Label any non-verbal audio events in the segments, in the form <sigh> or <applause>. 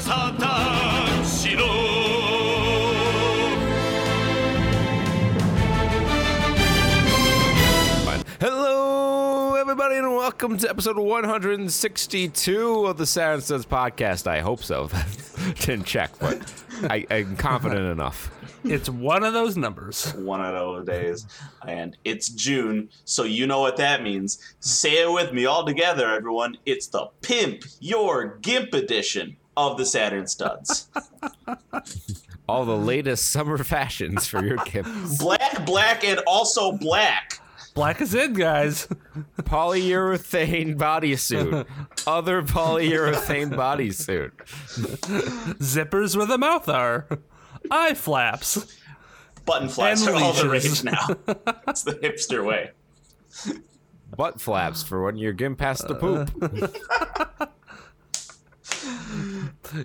サタンしろ Hello, everybody, and welcome to episode 162 of the Saturn Studs podcast. I hope so. <laughs> Didn't check, but I, I'm confident enough. <laughs> It's one of those numbers. one of those days. And it's June, so you know what that means. Say it with me all together, everyone. It's the Pimp Your Gimp edition of the Saturn Studs. <laughs> All the latest summer fashions for your kids. <laughs> black, black, and also black. Black is in, guys. Polyurethane bodysuit. Other polyurethane bodysuit. Zippers where the mouth are. Eye flaps. Button flaps And are all the leashes. rage now. That's the hipster way. Butt flaps for when your gimp has the poop. <laughs>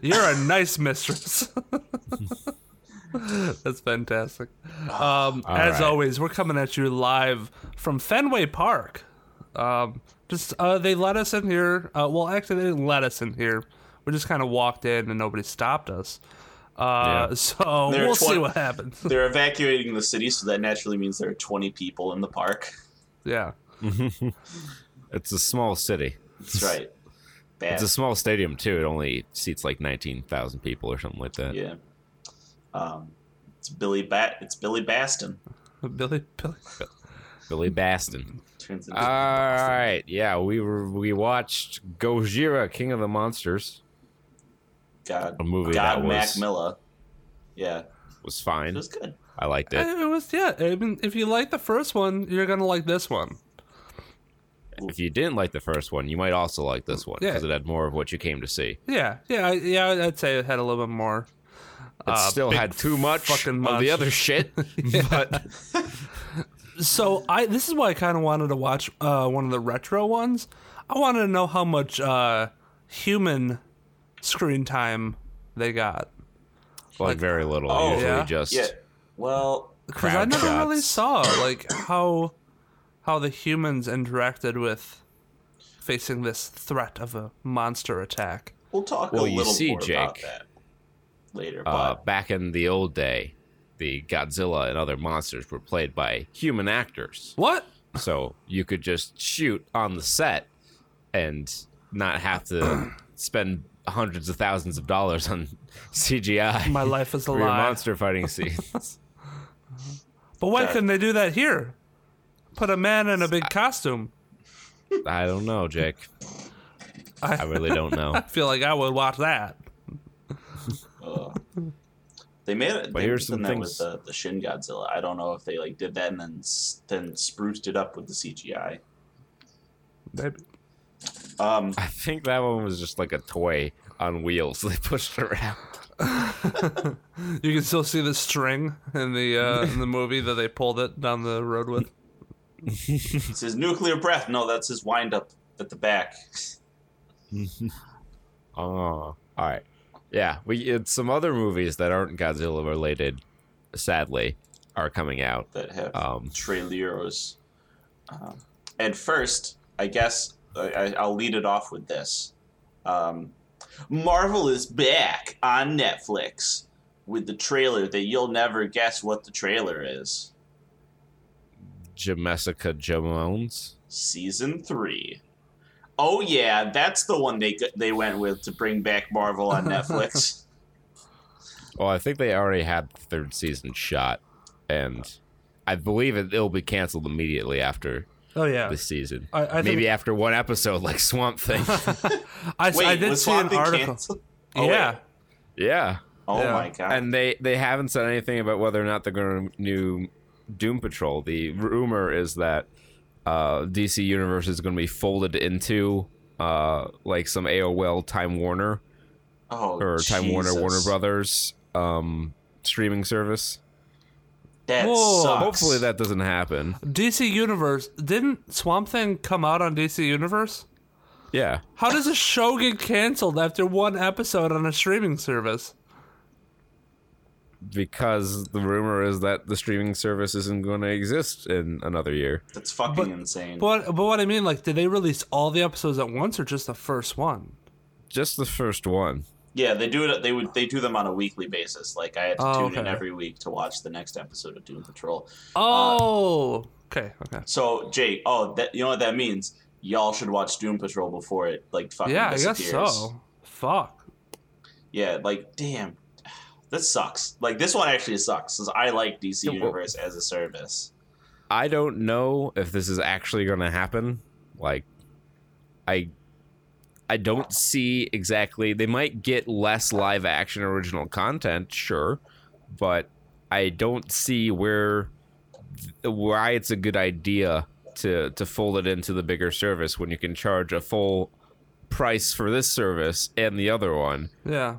You're a nice mistress. <laughs> That's fantastic. Um, as right. always, we're coming at you live from Fenway Park. Um, just uh, they let us in here. Uh, well, actually, they didn't let us in here. We just kind of walked in and nobody stopped us. Uh, Yeah. So There we'll see what happens. <laughs> They're evacuating the city, so that naturally means there are 20 people in the park. yeah. <laughs> It's a small city. That's right. Bad. It's a small stadium, too. It only seats like 19,000 people or something like that. yeah. Um, it's Billy Bat. It's Billy Batson. Billy, Billy, Billy Batson. Turns into All right, yeah, we were we watched Gojira, King of the Monsters. God, a movie God that Mac was- Milla. Yeah, It was it fine. was good. I liked it. It was yeah. I mean, if you like the first one, you're gonna like this one. If you didn't like the first one, you might also like this one Yeah. because it had more of what you came to see. Yeah, yeah, I- yeah. I'd say it had a little bit more. It Uh, still had too much fucking of the other shit, <laughs> <laughs> but So I this is why I kind of wanted to watch uh, one of the retro ones. I wanted to know how much uh, human screen time they got like very little. Oh, Usually yeah? just Yeah. Well, because I Crowd never really saw like how how the humans interacted with facing this threat of a monster attack. we'll talk Well, a you little see, more about Jake, that later. uh, But back in the old day, the Godzilla and other monsters were played by human actors. What? so you could just shoot on the set and not have to <clears throat> spend hundreds of thousands of dollars on <laughs> CGI My life is a <laughs> lie. monster fighting scenes. But why God. couldn't they do that here? Put a man in a big costume. I don't know, Jake. I- I really don't know. <laughs> I feel like I would watch that. uh, they made it. But They here's done some that things- with the, the Shin Godzilla. I don't know if they like did that and then then spruced it up with the CGI. Maybe. Um, I think that one was just like a toy on wheels <laughs> they pushed around. <laughs> You can still see the string in the uh, in the movie that they pulled it down the road with. It's his nuclear breath. No, that's his wind up at the back. <laughs> Oh, all right. Yeah, we it's some other movies that aren't Godzilla related. Sadly, are coming out. that have Um, trailers. Um, and first, I guess I, I- I'll lead it off with this. Um, Marvel is back on Netflix with the trailer that you'll never guess what the trailer is. Jessica Jones. Season three. Oh yeah, that's the one they they went with to bring back Marvel on Netflix. Well, <laughs> oh, I think they already had the third season shot, and I believe it, it'll be canceled immediately after Oh yeah, this season. I- I think- Maybe after one episode, like Swamp Thing. <laughs> I, Wait, I did was see an Swamp Thing article. Oh, yeah, wait. yeah, Oh Yeah. my god. and they they haven't said anything about whether or not they're going to do Doom Patrol. The rumor is that uh, DC Universe is going to be folded into uh, like some AOL Time Warner oh, or Time Warner Warner Brothers um, streaming service. That Whoa. sucks. Hopefully that doesn't happen. DC Universe didn't Swamp Thing come out on DC Universe? Yeah. How does a show get canceled after one episode on a streaming service? Because the rumor is that the streaming service isn't going to exist in another year. That's fucking But- insane. But but what I mean, like, did they release all the episodes at once or just the first one? Just the first one. Yeah, they do it. They would. They do them on a weekly basis. Like I had to Oh, tune in every week to watch the next episode of Doom Patrol. Uh, oh, okay, okay. So Jake, oh, that you know what that means? Y'all should watch Doom Patrol before it like fucking Yeah, I guess so. Fuck. Yeah, like damn, this sucks. Like this one actually sucks because I like DC Yeah, well- Universe as a service. I don't know if this is actually going to happen. Like, I, I don't see exactly. They might get less live action original content, sure, but I don't see where why it's a good idea to to fold it into the bigger service when you can charge a full price for this service and the other one, Yeah.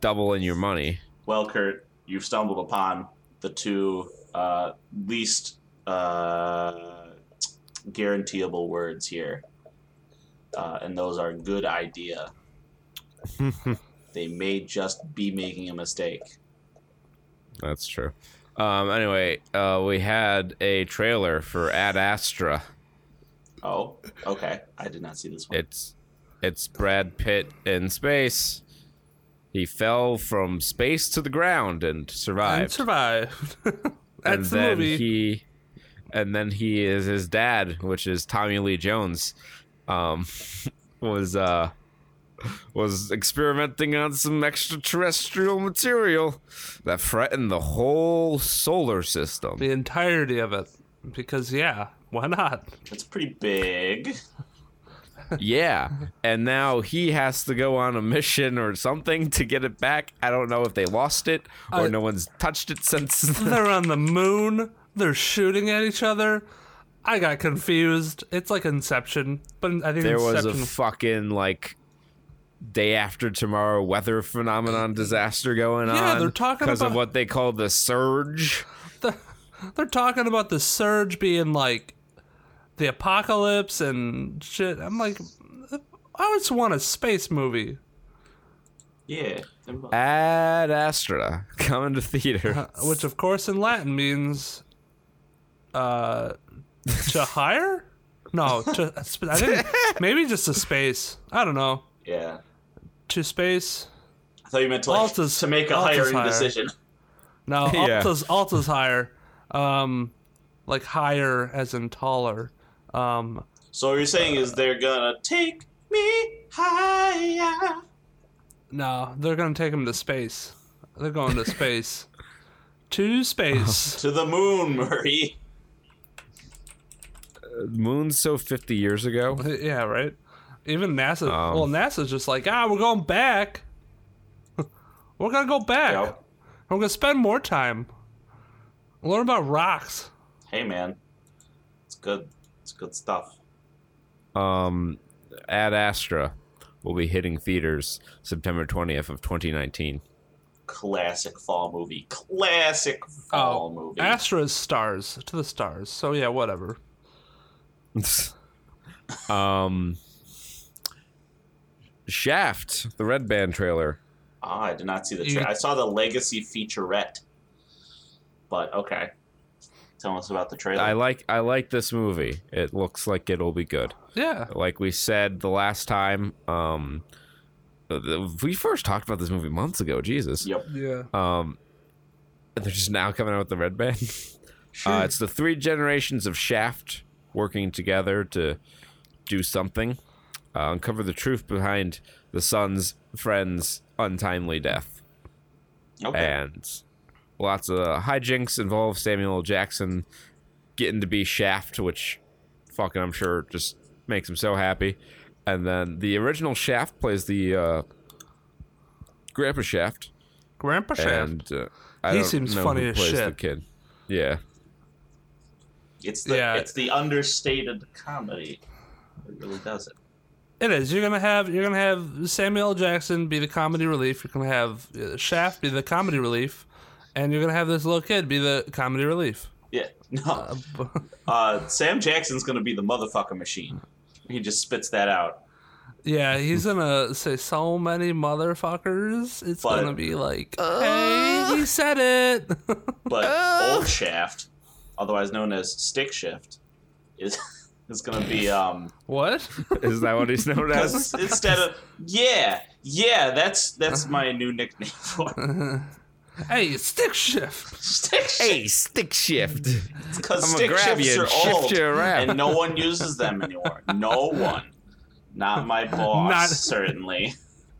double in your money. Well, Kurt, you've stumbled upon the two uh, least uh, guaranteeable words here, uh, and those are good idea. <laughs> they may just be making a mistake. That's true. Um, anyway, uh, we had a trailer for Ad Astra. Oh, okay. I did not see this one. It's it's Brad Pitt in space. He fell from space to the ground and And survived. <laughs> survived. and That's the then movie. he and then he is his dad, which is Tommy Lee Jones. Um, <laughs> was uh was experimenting on some extraterrestrial material that threatened the whole solar system. the entirety of it. Because yeah, why not? It's pretty big. Yeah, <laughs> and now he has to go on a mission or something to get it back. I don't know if they lost it or I- no one's touched it since. They're on the moon. They're shooting at each other. I got confused. It's like Inception, but I think there was a fucking like day after tomorrow weather phenomenon disaster going Yeah, on they're talking because of about- what they call the surge. <laughs> they're talking about the surge being like the apocalypse and shit. I'm like, I just want a space movie, Yeah. Ad Astra <laughs> coming to theater. which of course in Latin means uh to hire. No, to I think <laughs> maybe just to space. I don't know. Yeah. To space. I thought you meant to like Alta's- to make a Alta's hiring higher. decision. No, <laughs> Yeah. Alta's Alta's higher. Um, like higher as in taller. Um, So what you're saying is they're gonna take me higher. no, they're gonna take him to space. They're going to space. <laughs> to space. <laughs> To the moon, Murray. Moon's so 50 years ago. <laughs> yeah, right. Even NASA. Um, well, NASA's just like, ah, we're going back. we're gonna go back. Yep. We're gonna spend more time. Learn about rocks. Hey man, it's good. It's good stuff. Um, Ad Astra will be hitting theaters September 20th of 2019. Classic fall movie. Classic fall movie. Astra's stars to the stars. So yeah, whatever. <laughs> um, Shaft, the Red Band trailer. Ah, I did not see the. You- Tra- I saw the Legacy featurette. But okay, tell us about the trailer. I like I like this movie. It looks like it'll be good. Yeah. Like we said the last time, um, we first talked about this movie months ago. Jesus. Yep. Yeah. Um, and they're just now coming out with the Red Band. <laughs> Uh, it's the three generations of Shaft working together to do something, uh, uncover the truth behind the son's friend's untimely death, Okay. and lots of hijinks involve Samuel Jackson getting to be Shaft, which fucking I'm sure just makes him so happy. And then the original Shaft plays the uh, Grandpa Shaft, Grandpa Shaft. and uh, I He don't seems know funny who as plays the shit. kid. Yeah. it's the yeah. it's the understated comedy. It really does it. It is. You're gonna have you're gonna have Samuel Jackson be the comedy relief. You're gonna have uh, Shaft be the comedy relief, and you're gonna have this little kid be the comedy relief. Yeah. <laughs> No. <laughs> Uh, Sam Jackson's gonna be the motherfucker machine. He just spits that out. yeah, he's gonna say so many motherfuckers. It's But- gonna be like, hey, he said it. <laughs> But old Shaft, otherwise known as Stick Shift, is is gonna be um What? Is that what he's known as? instead of yeah yeah that's that's my new nickname for it. Hey, stick shift. stick shift Hey, stick shift. because I'ma stick grab shifts you are and shift old you around. and no one uses them anymore. No one, not my <laughs> boss Not- certainly.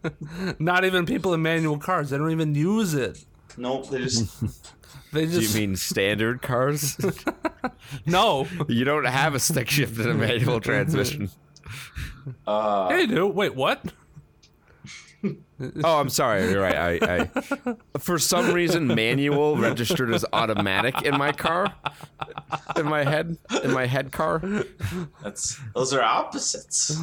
<laughs> Not even people in manual cars. They don't even use it. Nope, they just <laughs> They Do you mean standard cars? no. you don't have a stick shift in a manual transmission. uh, Hey, dude. Wait, what? Oh, I'm sorry. You're right. I, I for some reason manual registered as automatic in my car, in my head, in my head car. that's those are opposites.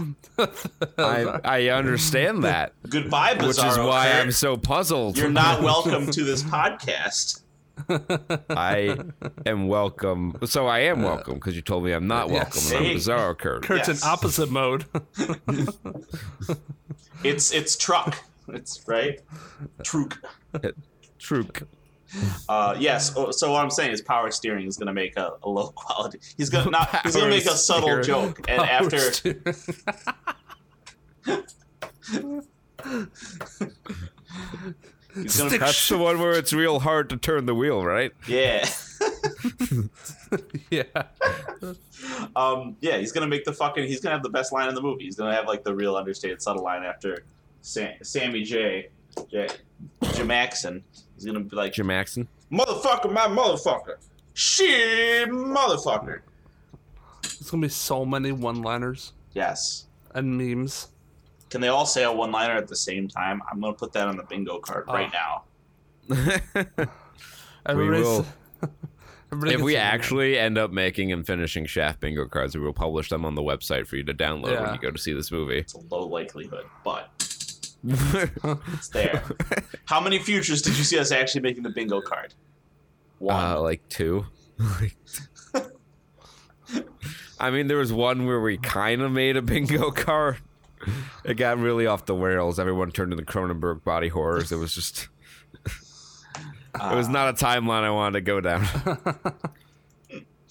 I I understand that, Goodbye, which is why I'm so puzzled. You're not welcome to this podcast. I am welcome. So I am welcome because you told me I'm not welcome. Yes. I'm Hey. Bizarro Kurt. Kurt's Yes. in opposite mode. <laughs> It's it's truck. <laughs> It's right. Truk. Truk. Uh, yes. oh, So what I'm saying is, power steering is going to make a, a low quality. He's gonna not. He's gonna make a subtle joke, and after <laughs> he's gonna. That's the one where it's real hard to turn the wheel, right? Yeah. <laughs> yeah. Um. Yeah. He's gonna make the fucking. He's gonna have the best line in the movie. He's gonna have like the real understated subtle line after Sam, Sammy J. J. Jamaxon. He's gonna be like, Jim Maxon. motherfucker, my motherfucker. Shit, motherfucker. There's gonna be so many one-liners Yes. and memes. Can they all say a one-liner at the same time? I'm gonna put that on the bingo card right Oh. now. <laughs> Everybody's- will. <laughs> if we a- actually end up making and finishing Shaft bingo cards, we will publish them on the website for you to download when you go to see this movie. It's a low likelihood, but it's there. <laughs> How many futures did you see us actually making the bingo card? One. Uh, like two. <laughs> I mean, there was one where we kind of made a bingo <laughs> card. It got really off the rails. Everyone turned into Cronenberg body horrors. It was just. it was not a timeline I wanted to go down.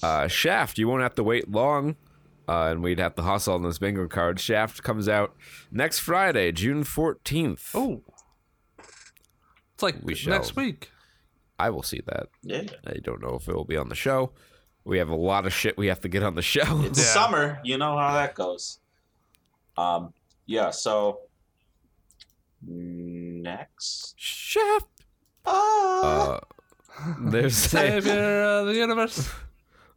uh, Shaft, you won't have to wait long, uh, and we'd have to hustle on this bingo card. Shaft comes out next Friday, June fourteenth. Oh. It's like We shall. next week. I will see that. yeah. I don't know if it will be on the show. We have a lot of shit we have to get on the show. It's <laughs> Yeah. summer. You know how that goes. Um. Yeah. So next. Shaft. Ah. Uh, <laughs> there's a Savior <laughs> of the universe.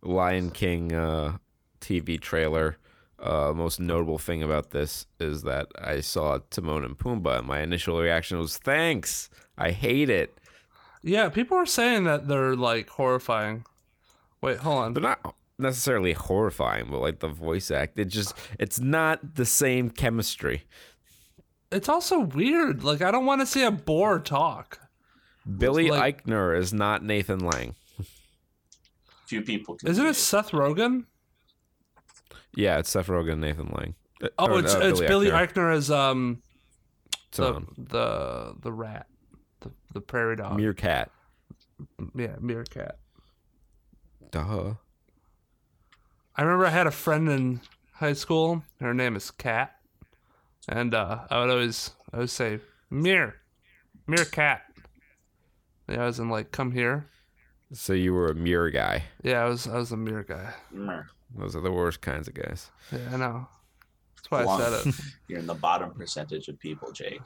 Lion King uh, TV trailer. Uh, most notable thing about this is that I saw Timon and Pumbaa, and my initial reaction was thanks. I hate it. Yeah, people are saying that they're like horrifying. Wait, hold on. They're not necessarily horrifying, but like the voice act, it just it's not the same chemistry. It's also weird. Like I don't want to see a boar talk. Billy like- Eichner is not Nathan Lane. Few people. Isn't see it Seth Rogen? Yeah, it's Seth Rogen, and Nathan Lane. Oh, or, it's uh, it's Billy Eichner as um the the the rat, the the prairie dog. Meerkat. yeah, meerkat. Duh. I remember I had a friend in high school. Her name is Kat, and uh, I would always I would say Mir, Meerkat. Yeah, I was in like come here. So you were a mirror guy. Yeah, I was I was a mirror guy. Meh. Those are the worst kinds of guys. Yeah, I know. That's why I said it. <laughs> You're in the bottom percentage of people, Jake.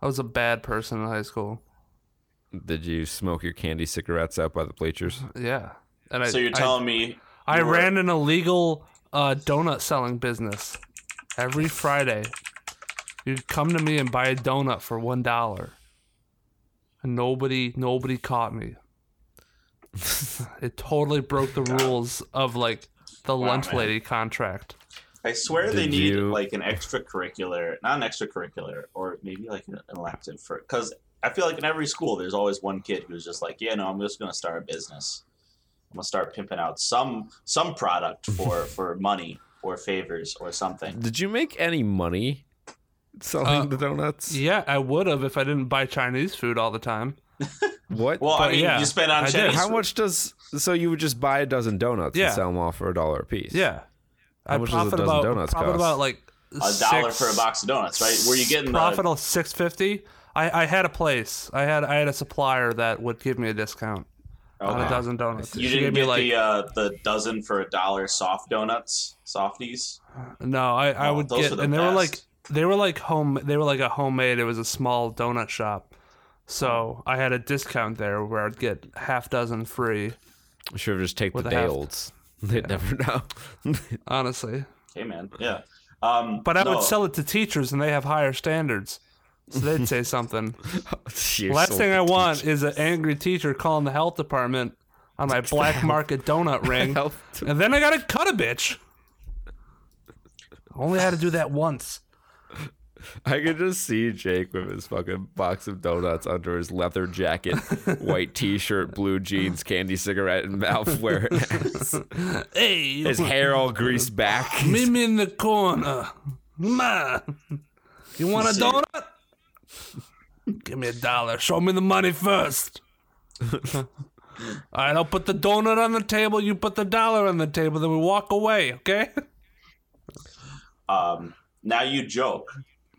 I was a bad person in high school. Did you smoke your candy cigarettes out by the bleachers? Yeah, and I so you're I- telling me I were- ran an illegal uh, donut selling business. Every Friday, you'd come to me and buy a donut for one dollar, and nobody nobody caught me. <laughs> it totally broke the <laughs> rules of like the Wow, lunch man. lady contract. I swear they need you- like an extracurricular, not an extracurricular, or maybe like an elective for because I feel like in every school there's always one kid who's just like, yeah, no, I'm just gonna start a business. I'm gonna start pimping out some some product <laughs> for for money or favors or something. Did you make any money selling Uh, the donuts? Yeah, I would have if I didn't buy Chinese food all the time. <laughs> What? Well, I mean, yeah, you spend on I did. How much does so you would just buy a dozen donuts Yeah. and sell them all for a dollar a piece? Yeah, How I much does a dozen about donuts profit cost? about like A dollar six- for a box of donuts, right? Were you getting profit the, of six fifty. I, I had a place. I had I had a supplier that would give me a discount on a dozen donuts. You She didn't gave me get like the uh, the dozen for a dollar soft donuts, softies. no. I, I Oh, would those get the and they were like they were like home. They were like a homemade. It was a small donut shop. So I had a discount there where I'd get half dozen free. I Should have just take the With a half- Dales. <laughs> They'd never know. <laughs> Honestly, Hey man, yeah. Um, but I no, would sell it to teachers, and they have higher standards. So they'd say <laughs> something. Last thing I want is an angry teacher calling the health department on my black market donut ring, and then I gotta cut a bitch. Only had to do that once. <laughs> I could just see Jake with his fucking box of donuts under his leather jacket, white <laughs> t-shirt, blue jeans, candy cigarette in mouth, <laughs> wearing Hey, his hair all greased back. meet me in the corner. Ma, you want a donut? Give me a dollar. Show me the money first. All right, I'll put the donut on the table. You put the dollar on the table. Then we walk away. Okay? um, now you joke,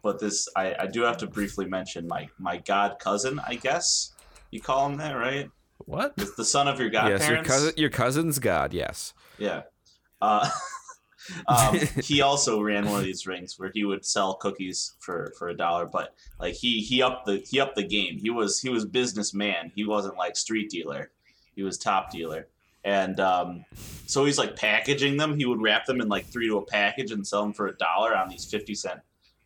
but this I, I do have to briefly mention my my god cousin. I guess you call him that, right? What? It's the son of your godparents. Yes, your cousin, your cousin's god. Yes. Yeah. Uh, <laughs> um, he also ran one of these rings where he would sell cookies for, for a dollar, but like he he upped the he upped the game. He was he was businessman. He wasn't like street dealer. He was top dealer. And um, so he's like packaging them. He would wrap them in like three to a package and sell them for a dollar on these fifty cent,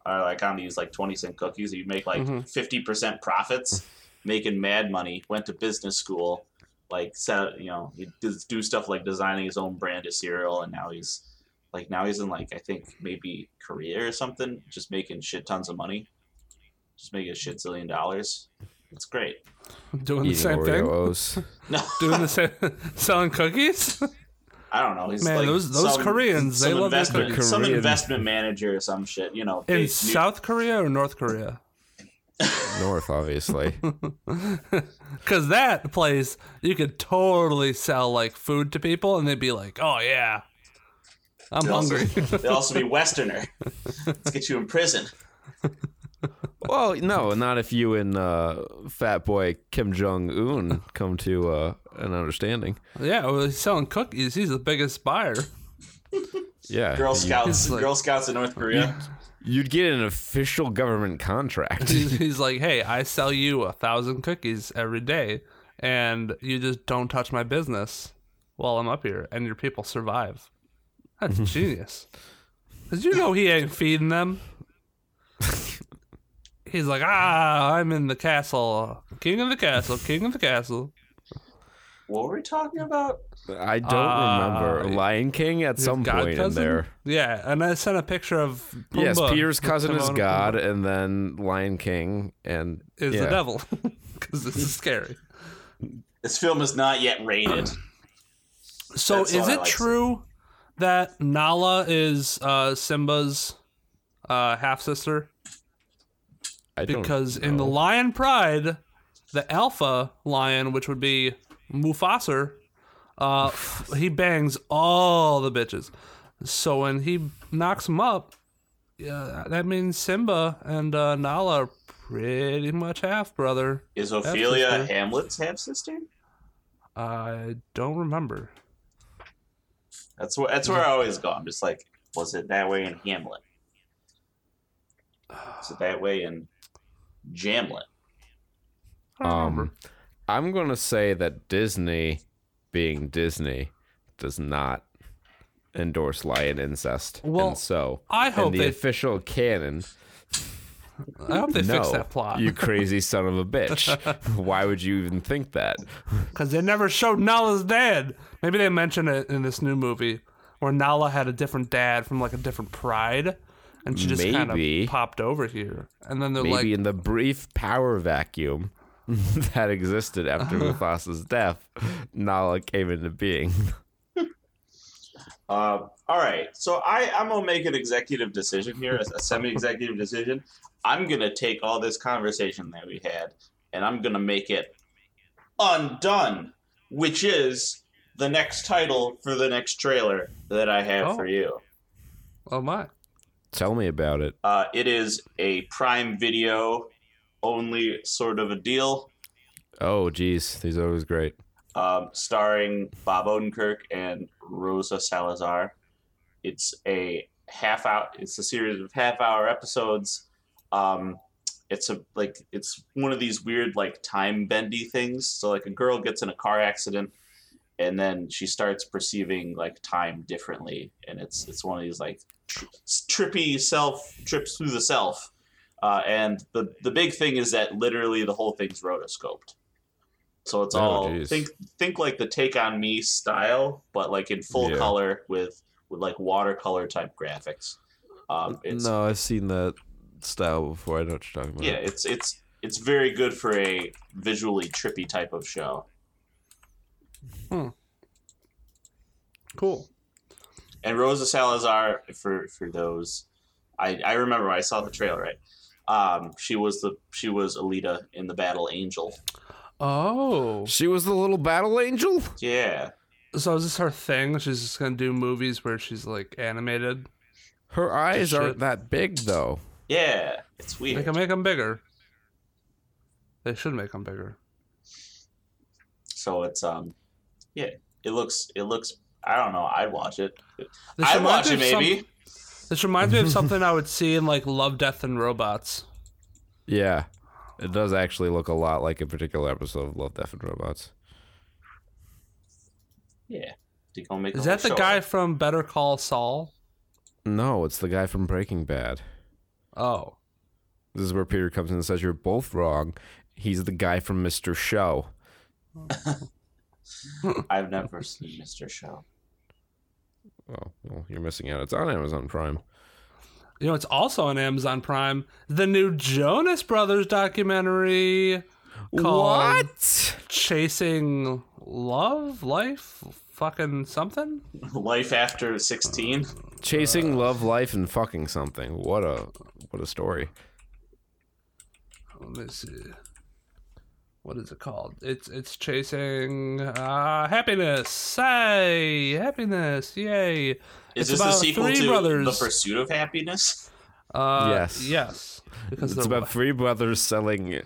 or like on these like twenty cent cookies. He'd make like Mhm. 50 percent profits, making mad money. Went to business school, like set you know he does do stuff like designing his own brand of cereal, and now he's like now he's in like I think maybe Korea or something, just making shit tons of money, just making a shit zillion dollars. It's great. Doing the same Oreo thing? No, <laughs> Doing the same, <laughs> selling cookies? <laughs> I don't know. He's Man, like those- those some- Koreans, they some love their investment, cookies. some investment manager or some shit. You know, In they- South Korea or North Korea? <laughs> North, obviously. <laughs> Because that place, you could totally sell like food to people, and they'd be like, "Oh yeah, I'm they also- hungry." <laughs> they also be Westerner. Let's get you in prison. well, no, not if you and uh, Fat Boy Kim Jong Un come to uh, an understanding. yeah, well, he's selling cookies. He's the biggest buyer. <laughs> Yeah, Girl Scouts, like- Girl Scouts in North Korea. You'd get an official government contract. <laughs> He's, he's like, "Hey, I sell you a thousand cookies every day, and you just don't touch my business while I'm up here, and your people survive." That's <laughs> genius. Cause you know he ain't feeding them. He's like, ah, I'm in the castle, king of the castle, king of the castle. What were we talking about? I don't Uh, remember Lion King at some god point in there. Yeah, and I sent a picture of Pumbaa Yes, Peter's cousin is God, Pumbaa. and then Lion King, and is yeah. the devil <laughs> because this is scary. This film is not yet rated. So That's is it like to true that Nala is uh, Simba's uh, half sister? Because in the. Lion Pride, the alpha lion, which would be Mufasa, uh, he bangs all the bitches. So when he knocks him up, yeah, that means Simba and uh, Nala are pretty much half brother. Is Ophelia sister. Hamlet's half sister? I don't remember. That's where that's where I always go. I'm just like, was it that way in Hamlet? Was it that way in Jamlet? I don't remember. Um, I'm gonna say that Disney, being Disney, does not endorse lion incest. Well, and so I in hope the they- official canon, I hope they no, fix that plot. you crazy <laughs> son of a bitch. <laughs> Why would you even think that? Because they never showed Nala's dad. Maybe they mention it in this new movie where Nala had a different dad from like a different pride, and she just kind of popped over here. And then they're Maybe like, in the brief power vacuum <laughs> that existed after Mufasa's death, Nala came into being. <laughs> Uh, all right, so I I'm gonna make an executive decision here, a, a semi-executive decision. I'm gonna take all this conversation that we had, and I'm gonna make it undone, which is the next title for the next trailer that I have Oh. for you. Oh my. Tell me about it. Uh, it is a Prime Video only sort of a deal, Oh, geez, these are always great. um, starring Bob Odenkirk and Rosa Salazar. It's a half hour. It's a series of half hour episodes. Um, it's a like it's one of these weird like time bendy things. So like a girl gets in a car accident, and then she starts perceiving like time differently, and it's it's one of these like tr- trippy self trips through the self. Uh, and the the big thing is that literally the whole thing's rotoscoped. So it's Oh, all geez. think think like the take on me style, but like in full Yeah. color with with like watercolor type graphics. Um, it's no, I've seen that style before. I know what you're talking about. yeah, it's it's it's very good for a visually trippy type of show. Hmm. Cool. And Rosa Salazar, for for those, I I remember I saw the trailer right. Um, she was the she was Alita in the Battle Angel. Oh. She was the little battle angel. Yeah, So is this her thing? She's just gonna do movies where she's like animated. Her eyes Shit. aren't that big though. yeah, it's weird. They can make them bigger. They should make them bigger. So it's um, yeah, it looks it looks. I don't know. I'd watch it. This I'd watch it maybe. some- this reminds me of something I would see in like Love, Death, and Robots. Yeah, it does actually look a lot like a particular episode of Love, Death, and Robots. Yeah, they gonna make. Is that the show. guy from Better Call Saul? No, it's the guy from Breaking Bad. Oh. This is where Peter comes in and says you're both wrong. He's the guy from Mr. Show. <laughs> I've never seen Mr. Show. Oh, well, you're missing out. It's on Amazon Prime. You know, it's also on Amazon Prime. The new Jonas Brothers documentary called What? Chasing Love, Life, fucking something. Life after sixteen. Chasing love, life, and fucking something. What a what a story. Let me see. What is it called? It's it's chasing uh, happiness. Hey, happiness! Yay! Is It's this the about sequel three to brothers. The Pursuit of Happiness? Uh, Yes. yes. Because It's about three brothers selling, you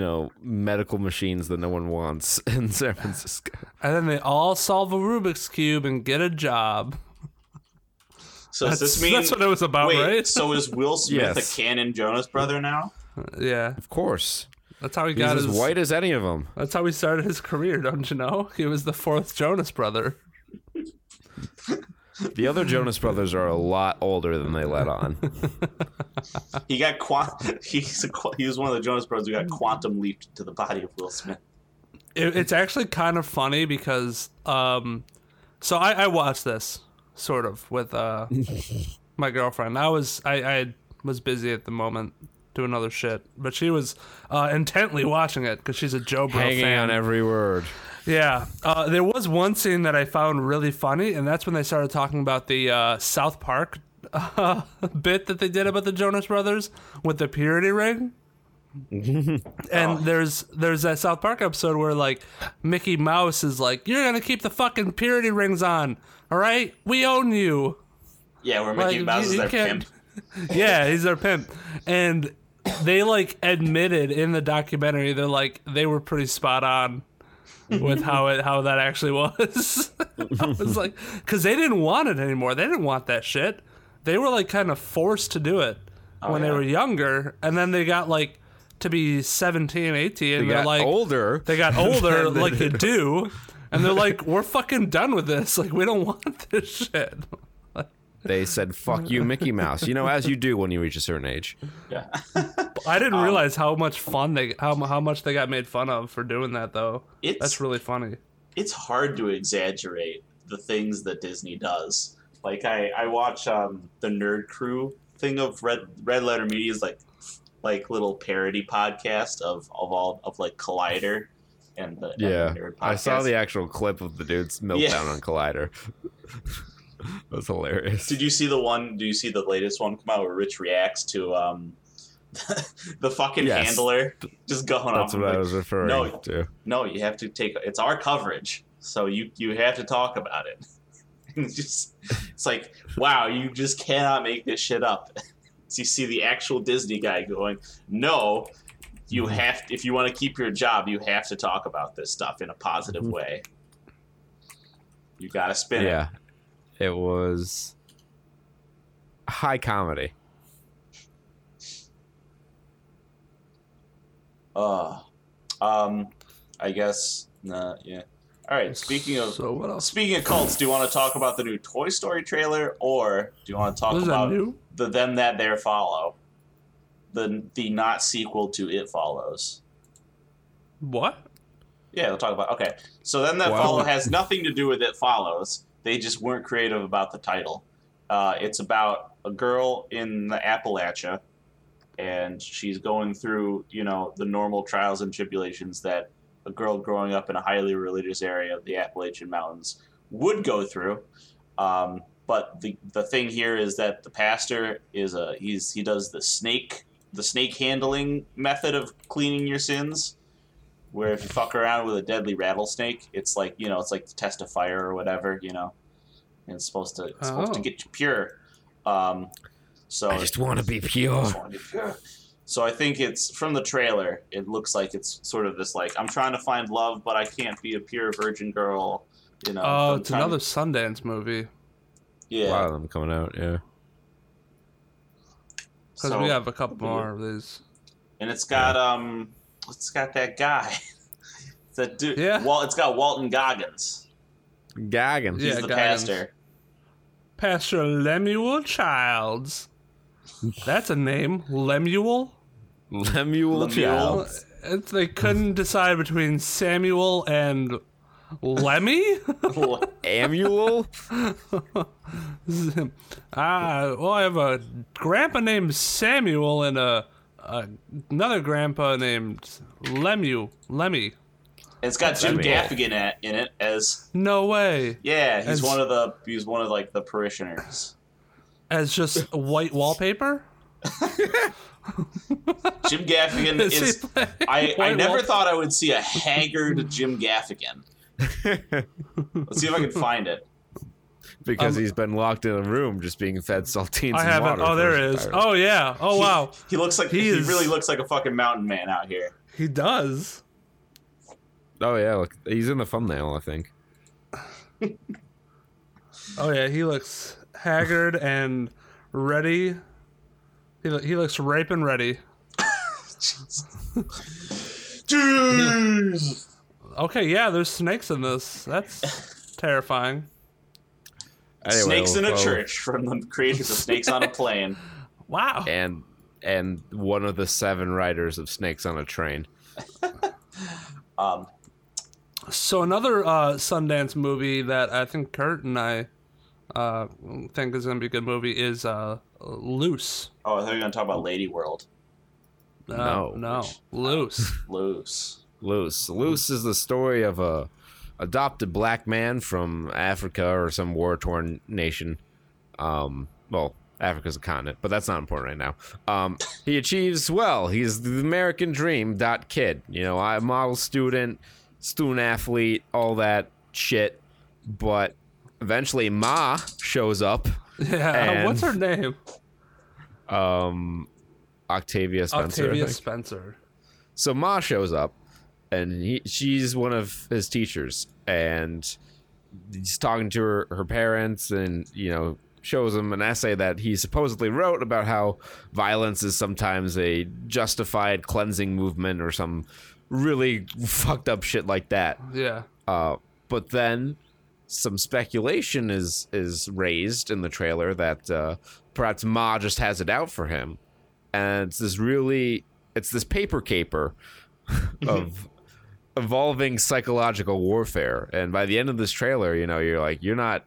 know, medical machines that no one wants <laughs> in San Francisco. and then they all solve a Rubik's cube and get a job. So does That's, this mean? that's what it was about, wait, right? so is Will Smith Yes. a canon Jonas brother now? yeah, Of course, that's how he he's got as his. white as any of them. That's how he started his career, don't you know? He was the fourth Jonas brother. The other Jonas brothers are a lot older than they let on. He got quant- <laughs> he's a, qu- he was one of the Jonas brothers who got quantum leaped to the body of Will Smith. It, it's actually kind of funny because, um, so I, I watched this sort of with uh <laughs> my girlfriend. I was I, I was busy at the moment doing other shit, but she was uh, intently watching it because she's a Joe Bro Hanging fan. on every word. Yeah, uh, there was one scene that I found really funny, and that's when they started talking about the uh, South Park uh, <laughs> bit that they did about the Jonas Brothers with the purity ring. <laughs> and there's there's that South Park episode where like Mickey Mouse is like, "You're gonna keep the fucking purity rings on, all right? We own you." Yeah, where Mickey Like, Mouse you- is you their can't- pimp. <laughs> yeah, he's their pimp. And they like admitted in the documentary they're like they were pretty spot on with how it how that actually was. <laughs> I was like cuz they didn't want it anymore. They didn't want that shit. They were like kind of forced to do it oh, when they were younger and then they got like to be 17, 18 and They they're got like older. they got older <laughs> like you do. And they're like, we're fucking done with this. Like, we don't <laughs> want this shit. They said, "Fuck you, Mickey Mouse." You know, as you do when you reach a certain age. Yeah. <laughs> I didn't Um, realize how much fun they how how much they got made fun of for doing that though. It's That's really funny. it's hard to exaggerate the things that Disney does. Like I, I watch um, the Nerd Crew thing of Red Red Letter Media's like like little parody podcast of, of all of like Collider and the and the Yeah, Nerd I saw the actual clip of the dude's meltdown Yeah. on Collider. <laughs> <laughs> that was hilarious. Did you see the one? Do you see the latest one come out where Rich reacts to um <laughs> the fucking Yes. handler just going That's off? what I like, was referring No. to. No, you have to take. It's our coverage, so you you have to talk about it. <laughs> it's just it's like wow, you just cannot make this shit up. so you see the actual Disney guy going, no. You have, if you want to keep your job, you have to talk about this stuff in a positive Mhm. way. You gotta spin it. Yeah, it was high comedy. Uh, um, I guess. Nah, yeah. All right. Speaking of so what else? speaking of cults, do you want to talk about the new Toy Story trailer, or do you want to talk Was about new? the Them That There Follow, the the not sequel to It Follows? What? Yeah, we'll talk about. Okay, so then that Wow. follow has nothing to do with It Follows. They just weren't creative about the title. Uh, it's about a girl in the Appalachia, and she's going through, you know, the normal trials and tribulations that a girl growing up in a highly religious area of the Appalachian Mountains would go through. Um, but the the thing here is that the pastor is a he's he does the snake the snake handling method of cleaning your sins where if you fuck around with a deadly rattlesnake, it's like you know, it's like the test of fire or whatever, you know. And it's supposed to it's supposed to Oh. get you pure. Um, so I just want to be pure. just wanna be pure. So I think it's from the trailer. It looks like it's sort of this like I'm trying to find love, but I can't be a pure virgin girl. You know. Oh, I'm it's trying to- another Sundance movie. A yeah. lot of them coming out. Yeah. Because So- we have a couple more of these. and it's got um, it's got that guy. <laughs> that dude. Yeah. Well, it's got Walton Goggins. Goggins. He's Yeah, the Goggins. pastor. Pastor Lemuel Childs. That's a name. Lemuel? Lemuel Lemuel. Child. It's, they couldn't decide between Samuel and Lemmy? <laughs> Amuel? <laughs> ah, well, I have a grandpa named Samuel and a, a another grandpa named Lemuel. Lemmy. It's got Jim. Gaffigan at, in it as No way. yeah. He's As- one of the he's one of like the parishioners. As just white wallpaper? <laughs> Jim Gaffigan Is is. I, I never wall- thought I would see a haggard Jim Gaffigan. <laughs> Let's see if I can find it. Because Um, he's been locked in a room just being fed saltines I and haven't. water. Oh, there is. there his it is. entire- Oh, yeah. Oh, wow. He looks like He he, is- really looks like a fucking mountain man out here. He does. Oh yeah, look, he's in the thumbnail, I think. <laughs> Oh, yeah. He looks haggard <laughs> and ready. He, he looks ripe and ready. <laughs> Jeez. Okay, yeah, there's snakes in this. That's terrifying. Anyway, Snakes in a well, church from the creators of Snakes on a Plane. <laughs> Wow. and and one of the seven riders of Snakes on a Train. <laughs> Um, So another uh, Sundance movie that I think Kurt and I uh, think is gonna be a good movie is uh, Luce. oh, I thought you were gonna talk about Lady World. Uh, No. no, Luce. <laughs> Luce. Luce. Luce is the story of a adopted black man from Africa or some war torn nation. Um, well, Africa's a continent, but that's not important right now. Um, he achieves well. He's the American dream dot kid. You know, I model student, student athlete, all that shit. But eventually, Ma shows up. <laughs> yeah. What's her name? Um, Octavia Spencer. Octavia. Spencer. So Ma shows up, and he, she's one of his teachers, and he's talking to her, her parents, and you know shows him an essay that he supposedly wrote about how violence is sometimes a justified cleansing movement or some really fucked up shit like that. Yeah. Uh, but then some speculation is is raised in the trailer that uh, perhaps Ma just has it out for him, and it's this really it's this paper caper <laughs> of evolving psychological warfare. And by the end of this trailer, you know, you're like you're not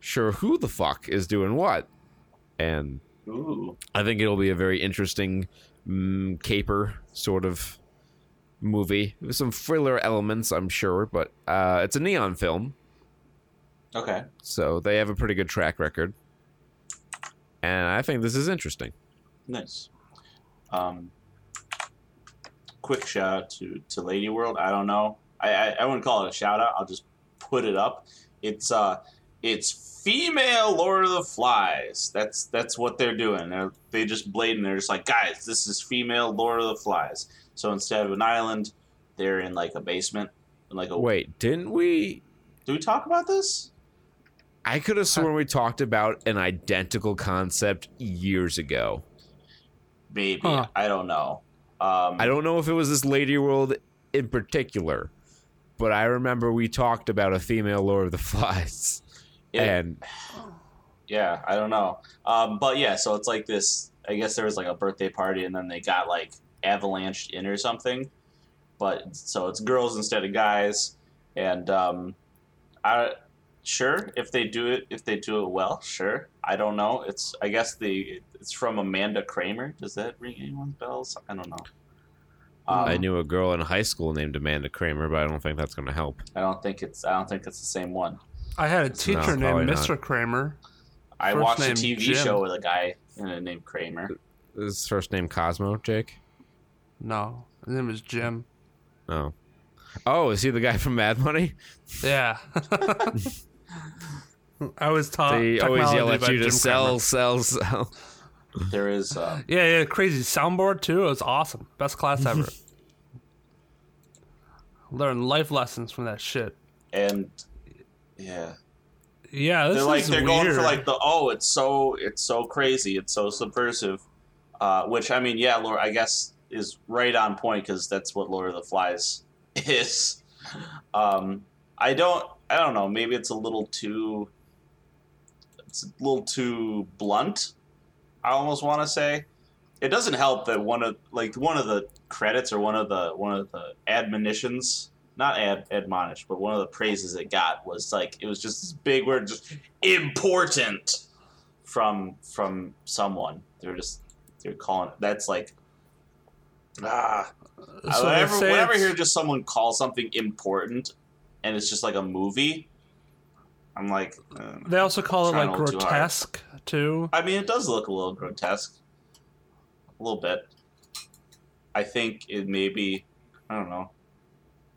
sure who the fuck is doing what, and Ooh. I think it'll be a very interesting mm, caper sort of movie with some thriller elements, I'm sure. But uh, it's a neon film, Okay. so they have a pretty good track record, and I think this is interesting. Nice. Um, quick shout out to, to Lady World. I don't know. I, I, I wouldn't call it a shout out. I'll just put it up. It's uh it's female Lord of the Flies. That's that's what they're doing. They're, they just blatant. They're just like, guys, this is female Lord of the Flies. So instead of an island, they're in like a basement. and like a Wait, didn't we? Do we talk about this? I could have sworn we talked about an identical concept years ago. Maybe Huh. I don't know. Um, I don't know if it was this Lady World in particular, but I remember we talked about a female Lord of the Flies. it- And Yeah, I don't know. Um, but yeah, so it's like this. I guess there was like a birthday party, and then they got like avalanched in or something. But so it's girls instead of guys, and um, I sure if they do it if they do it well, sure. I don't know. It's I guess the it's from Amanda Kramer. Does that ring anyone's bells? I don't know. Um, I knew a girl in high school named Amanda Kramer, but I don't think that's going to help. I don't think it's I don't think it's the same one. I had a teacher probably named not. Mr. Kramer. I First watched a TV Jim. show with a guy named Kramer. His first name Cosmo, Jake? No, his name is Jim. Oh. Oh, is he the guy from Mad Money? Yeah. <laughs> <laughs> I was taught. They always yell technology at you to Jim sell, Kramer. sell, sell. There is uh, Yeah, yeah, crazy soundboard too. It was awesome. Best class <laughs> ever. Learn life lessons from that shit. and yeah. Yeah, this they're like is they're weird. going for like the oh it's so it's so crazy it's so subversive uh, which i mean yeah lord i guess is right on point because that's what lord of the flies <laughs> is um, i don't i don't know maybe it's a little too it's a little too blunt i almost want to say it doesn't help that one of like one of the credits or one of the one of the admonitions not ad, admonish, but one of the praises it got was like it was just this big word, just important from from someone. They were just they were calling it. That's like ah. So whenever whenever I hear just someone call something important, and it's just like a movie, I'm like. uh, They also call it like a little too grotesque too. I mean, it does look a little grotesque, a little bit. I think it may be. I don't know.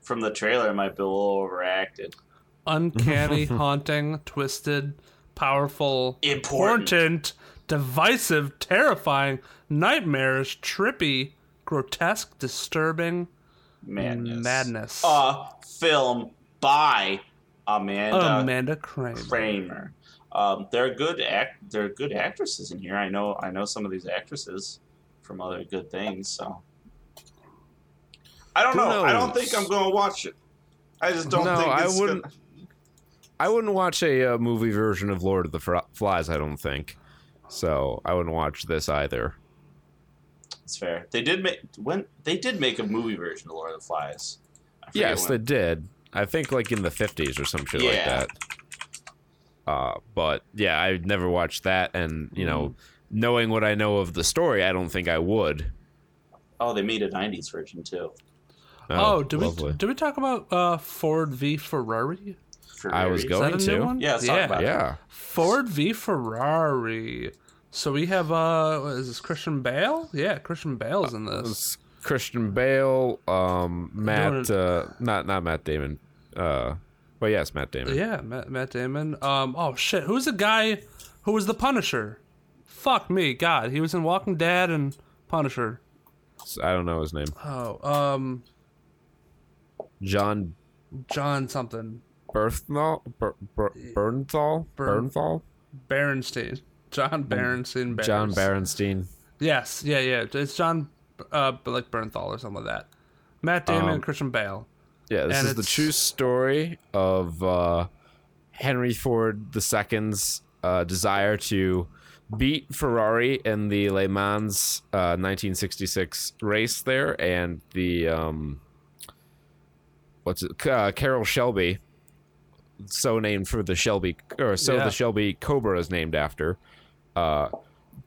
From the trailer, it might be a little overacted. Uncanny, <laughs> haunting, twisted, powerful, Important. important, divisive, terrifying, nightmarish, trippy, grotesque, disturbing, Madness. madness. A film by Amanda Amanda Kramer. Kramer. Um, they're good act. They're good actresses in here. I know. I know some of these actresses from other good things. So I don't Who know. I don't think I'm going to watch it. I just don't no, think I wouldn't. Gonna... I wouldn't watch a uh, movie version of Lord of the Fr- Flies. I don't think. So I wouldn't watch this either. It's fair. They did make when they did make a movie version of Lord of the Flies. Yes, they did. I think like in the fifties or some shit like that. Uh, but yeah, I never watched that, and you know, knowing what I know of the story, I don't think I would. Oh, they made a '90s version too. Oh, did lovely. we did we talk about uh, Ford v Ferrari? I was Ferrari. Is Going that a to. new one? Yeah, let's talk about it. Yeah, Ford v Ferrari. So we have uh, is this Christian Bale? Yeah, Christian Bale's in this. Christian Bale, um, Matt, uh, not not Matt Damon. Uh, well, yes, Matt Damon. Yeah, Matt, Matt Damon. Um, oh shit, who's the guy who was the Punisher? Fuck me, God, he was in Walking Dead and Punisher. I don't know his name. Oh, um, John John something Berthal, Ber, Ber, Bernthal, Bern- Bernthal, Berenstein. John Berenstein. Bears. John Berenstein. Yes, yeah, yeah. It's John, uh, like Bernthal or something like that. Matt Damon Um, and Christian Bale. Yeah, this And is the true story of uh, Henry Ford II's uh, desire to beat Ferrari in the Le Mans uh, 1966 race there, and the um, what's it? Uh, Carroll Shelby, so named for the Shelby, or so Yeah. the Shelby Cobra is named after, uh,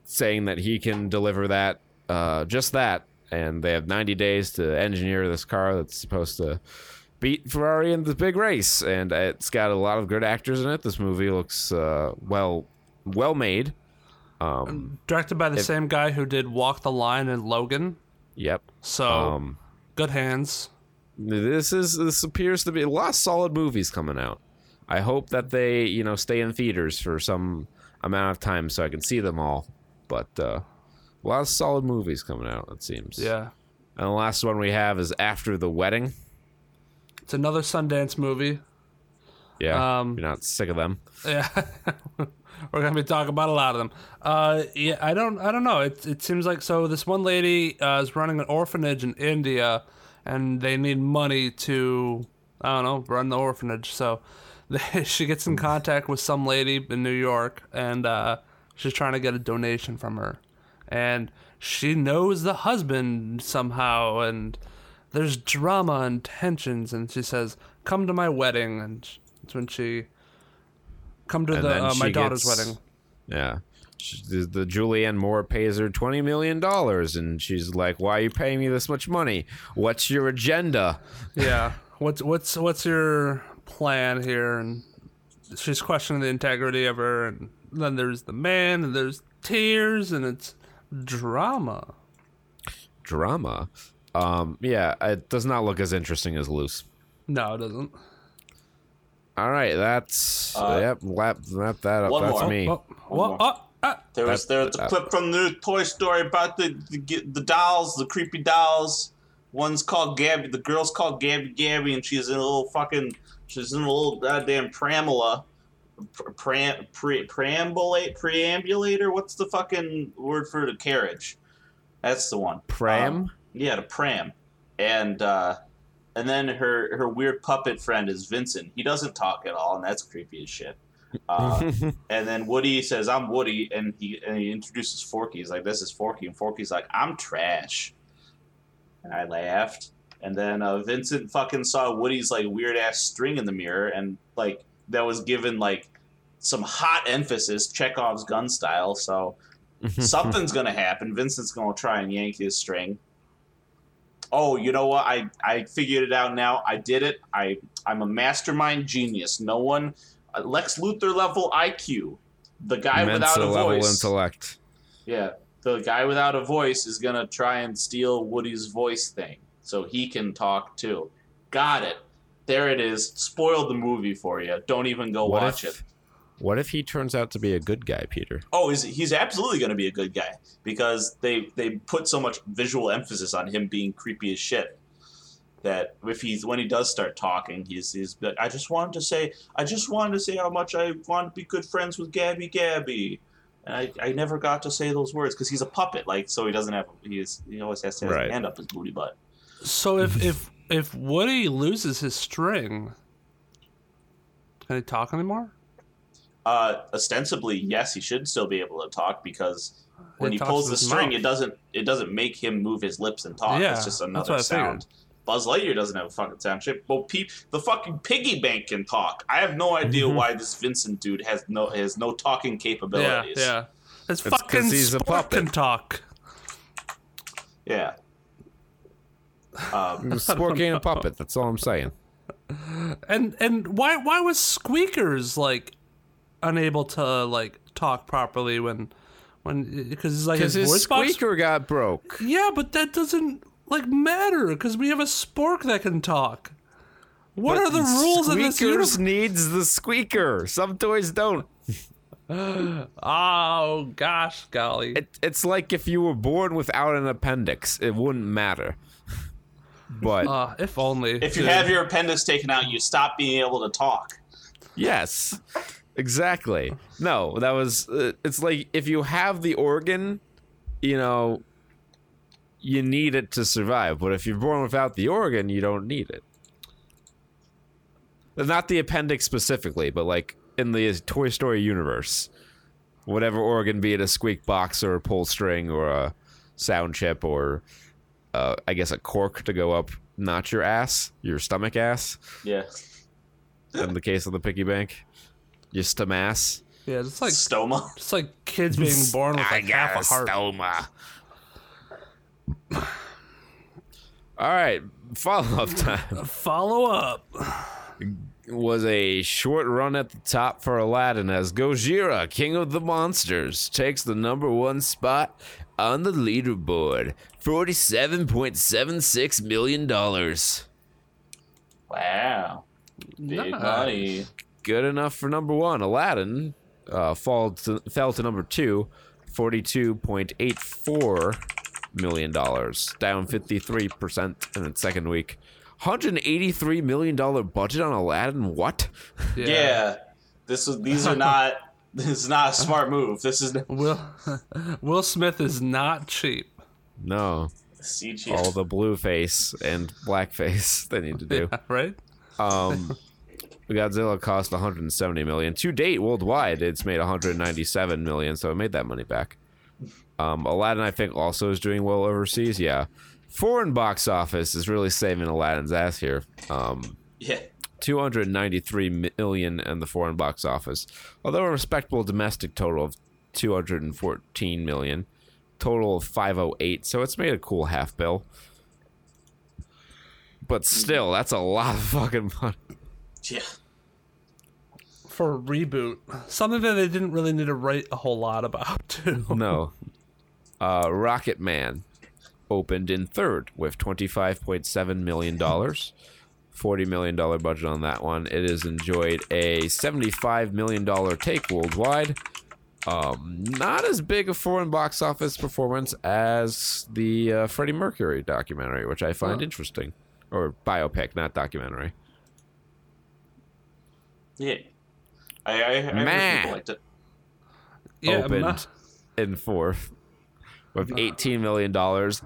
saying that he can deliver that, uh, just that, and they have 90 days to engineer this car that's supposed to beat Ferrari in the big race, and it's got a lot of good actors in it. This movie looks uh, well, well made. Um, Directed by the If- same guy who did Walk the Line and Logan. yep. So Um, good hands. this is this appears to be a lot of solid movies coming out. I hope that they, you know, stay in theaters for some amount of time so I can see them all. But uh, a lot of solid movies coming out, it seems. Yeah. And the last one we have is After the Wedding. It's another Sundance movie. Yeah, Um, you're not sick of them. Yeah. <laughs> We're gonna be talking about a lot of them. Uh, yeah, I don't, I don't know. It it seems like so. This one lady uh, is running an orphanage in India, and they need money to, I don't know, run the orphanage. So, they, <laughs> she gets in contact with some lady in New York, and uh, she's trying to get a donation from her, and she knows the husband somehow, and there's drama and tensions, and she says, "Come to my wedding," and it's when she come to And the uh, my daughter's gets- wedding. Yeah. She, the, the Julianne Moore pays her $20 million, and she's like, Why are you paying me this much money? What's your agenda? <laughs> Yeah. What's what's what's your plan here? And she's questioning the integrity of her, and then there's the man, and there's tears, and it's drama. Drama. Um, yeah, it does not look as interesting as Luce. No, it doesn't. All right, that's Uh, yep. Wrap, wrap that up. one That's more. me. Oh, what? more. Oh, ah. There was there was a clip from the Toy Story about the, the the dolls, the creepy dolls. One's called Gabby. The girl's called Gabby Gabby, and she's in a little fucking. She's in a little goddamn pramula. Pr- Pram, pre, preambulate, preambulator. What's the fucking word for the carriage? That's the one. Pram? Um, yeah, the pram, and uh, and then her her weird puppet friend is Vincent. He doesn't talk at all, and that's creepy as shit. Uh, <laughs> and then Woody says, "I'm Woody," and he and he introduces Forky. He's like, "This is Forky," and Forky's like, "I'm trash." And I laughed. And then uh, Vincent fucking saw Woody's like weird ass string in the mirror, and like that was given like some hot emphasis, Chekhov's gun style. So <laughs> something's gonna happen. Vincent's gonna try and yank his string. Oh, you know what? I I figured it out now. I did it. I I'm a mastermind genius. No one, uh, Lex Luthor level IQ. The guy without Mensa a level voice. intellect. Yeah, the guy without a voice is gonna try and steal Woody's voice thing, so he can talk too. Got it. There it is. Spoiled the movie for you. Don't even go What watch if, it. What if he turns out to be a good guy, Peter? Oh, he's, he's absolutely going to be a good guy because they they put so much visual emphasis on him being creepy as shit that if he's when he does start talking, he's he's like, I just wanted to say I just wanted to say how much I want to be good friends with Gabby Gabby. And I, I never got to say those words because he's a puppet, like so he doesn't have he is he always has to have Right. his hand up his booty butt. So if if if Woody loses his string, can he talk anymore? Uh, ostensibly, yes, he should still be able to talk because when He he pulls the string, mouth. it doesn't it doesn't make him move his lips and talk. Yeah, it's just another what I figured. sound. Buzz Lightyear doesn't have a fucking sound chip. Well, pe- the fucking piggy bank can talk. I have no idea Mm-hmm. why this Vincent dude has no has no talking Yeah, capabilities. yeah. It's, It's 'cause fucking he's a puppet. can talk. yeah. Um, Sporky and a puppet. That's all I'm saying. <laughs> And and why why was Squeakers like unable to like talk properly when when because it's like Because his, his voice box squeaker got broke. Yeah, but that doesn't like matter because we have a spork that can talk. What But are the rules of this Squeakers universe? needs the squeaker. Some toys don't. <laughs> Oh gosh, golly! It, it's like if you were born without an appendix, it wouldn't matter. But uh, if only. if you have your appendix taken out, you stop being able to talk. yes, exactly. No, that was. Uh, it's like if you have the organ, you know, you need it to survive. But if you're born without the organ, you don't need it. Not the appendix specifically, but like in the Toy Story universe, whatever organ, be it a squeak box or a pull string or a sound chip or uh, I guess a cork to go up, not your ass, your stomach ass. Yeah. In the case of the piggy bank, your stomass. yeah, it's like Stoma. it's like kids being <laughs> born with like half a heart. stoma. All right, follow up time <laughs> Follow up. was a short run at the top for Aladdin as Godzilla, King of the Monsters, takes the number one spot on the leaderboard. $47.76 million. Wow. Big Nice. money. Good enough for number one. Aladdin uh, fall to, fell to number two, $42.84 million, down 53% in its second week. $183 million budget on Aladdin? What? Yeah. This is these are not <laughs> this is not a smart move. This is <laughs> Will <laughs> Will Smith is not cheap. No. CG. All the blue face and black face they need to do. Right? Um, Godzilla cost 170 million to date worldwide. It's made 197 million, so it made that money back. Um, Aladdin, I think, also is doing well overseas. Yeah, foreign box office is really saving Aladdin's ass here. Um, yeah. 293 million in the foreign box office, although a respectable domestic total of 214 million, total of 508. So it's made a cool half bill. But still, that's a lot of fucking money. Yeah. For a reboot. Something that they didn't really need to write a whole lot about, <laughs> too. No. Uh, Rocketman opened in third with $25.7 million. $40 million budget on that one. It has enjoyed a $75 million take worldwide. Um, not as big a foreign box office performance as the uh, Freddie Mercury documentary, which I find Huh. interesting. Or biopic, not documentary. Yeah. I I, I heard Man. liked it. Yeah, opened ma- in fourth with $18 million,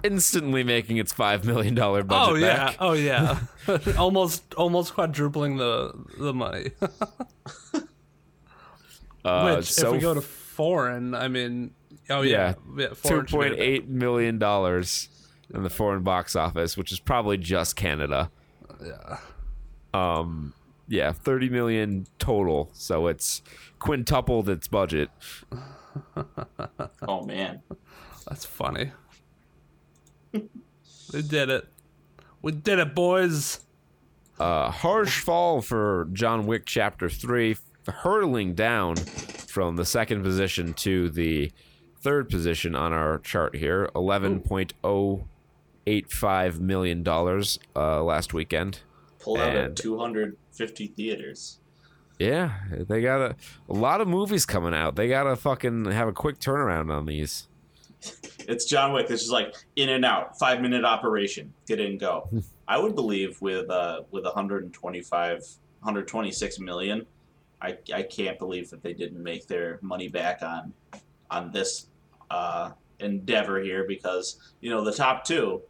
instantly making its $5 million budget Oh yeah, back. oh yeah, <laughs> almost almost quadrupling the the money. <laughs> Uh, Which, so if we go to foreign, I mean, oh yeah, yeah, two foreign should be point eight million dollars in the foreign box office, which is probably just Canada. Yeah, Um, yeah, thirty million total. So it's quintupled its budget. Oh man. that's funny. <laughs> we did it. We did it, boys. Uh, harsh fall for John Wick Chapter Three, hurtling down from the second position to the third position on our chart here. Eleven point oh eight five million dollars uh, last weekend. Pulled out And- of 250 theaters. Yeah, they got a, a lot of movies coming out. They gotta fucking have a quick turnaround on these. <laughs> It's John Wick. It's just like in and out, five minute operation, get in, go. <laughs> I would believe with uh with 125, 126 million, I I can't believe that they didn't make their money back on on this uh endeavor here because you know the top two,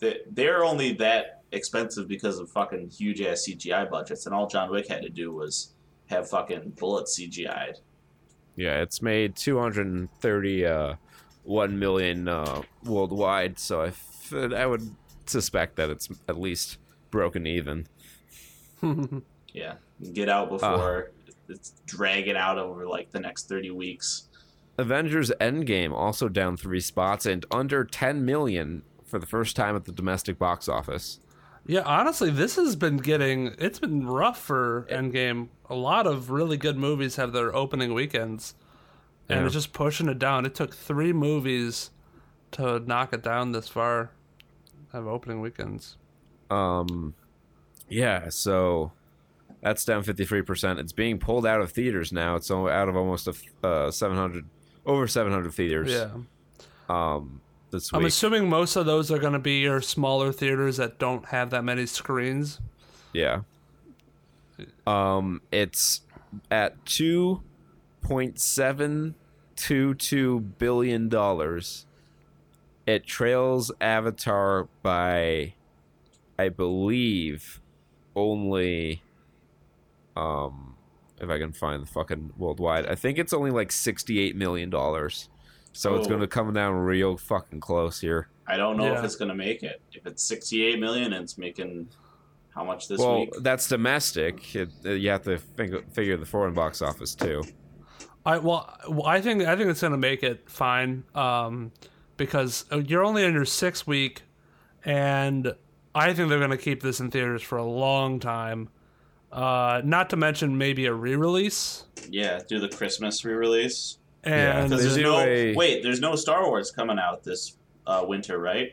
they they're only that expensive because of fucking huge ass CGI budgets, and all John Wick had to do was have fucking bullets CGI'd. Yeah, it's made two hundred and thirty uh, one million uh, worldwide. So I, f- I would suspect that it's at least broken even. <laughs> Yeah, get out before it's dragging out over like the next thirty weeks. Avengers Endgame also down three spots and under ten million for the first time at the domestic box office. Yeah, honestly, this has been getting it's been rough for Endgame. A lot of really good movies have their opening weekends, and Yeah. it's just pushing it down. It took three movies to knock it down this far. Have opening weekends. Um, yeah, so that's down 53%. It's being pulled out of theaters now. It's out of almost a uh, 700, over 700 theaters. Yeah, Um, this I'm assuming most of those are going to be your smaller theaters that don't have that many screens. yeah. Um, it's at 2.722 billion dollars. It trails Avatar by, I believe, only um if I can find the fucking worldwide. I think it's only like sixty-eight million dollars. So it's Oh. gonna come down real fucking close here. I don't know if it's gonna make it. If it's sixty-eight million and it's making how much this well, week? that's domestic. It, uh, you have to fig- figure the foreign box office too. I well, well, I think I think it's gonna make it fine, um, because uh, you're only in your sixth week, and I think they're gonna keep this in theaters for a long time. Uh, not to mention maybe a re-release, Yeah, do the Christmas re-release. Yeah, and Because They there's no a- wait, there's no Star Wars coming out this uh, winter, right?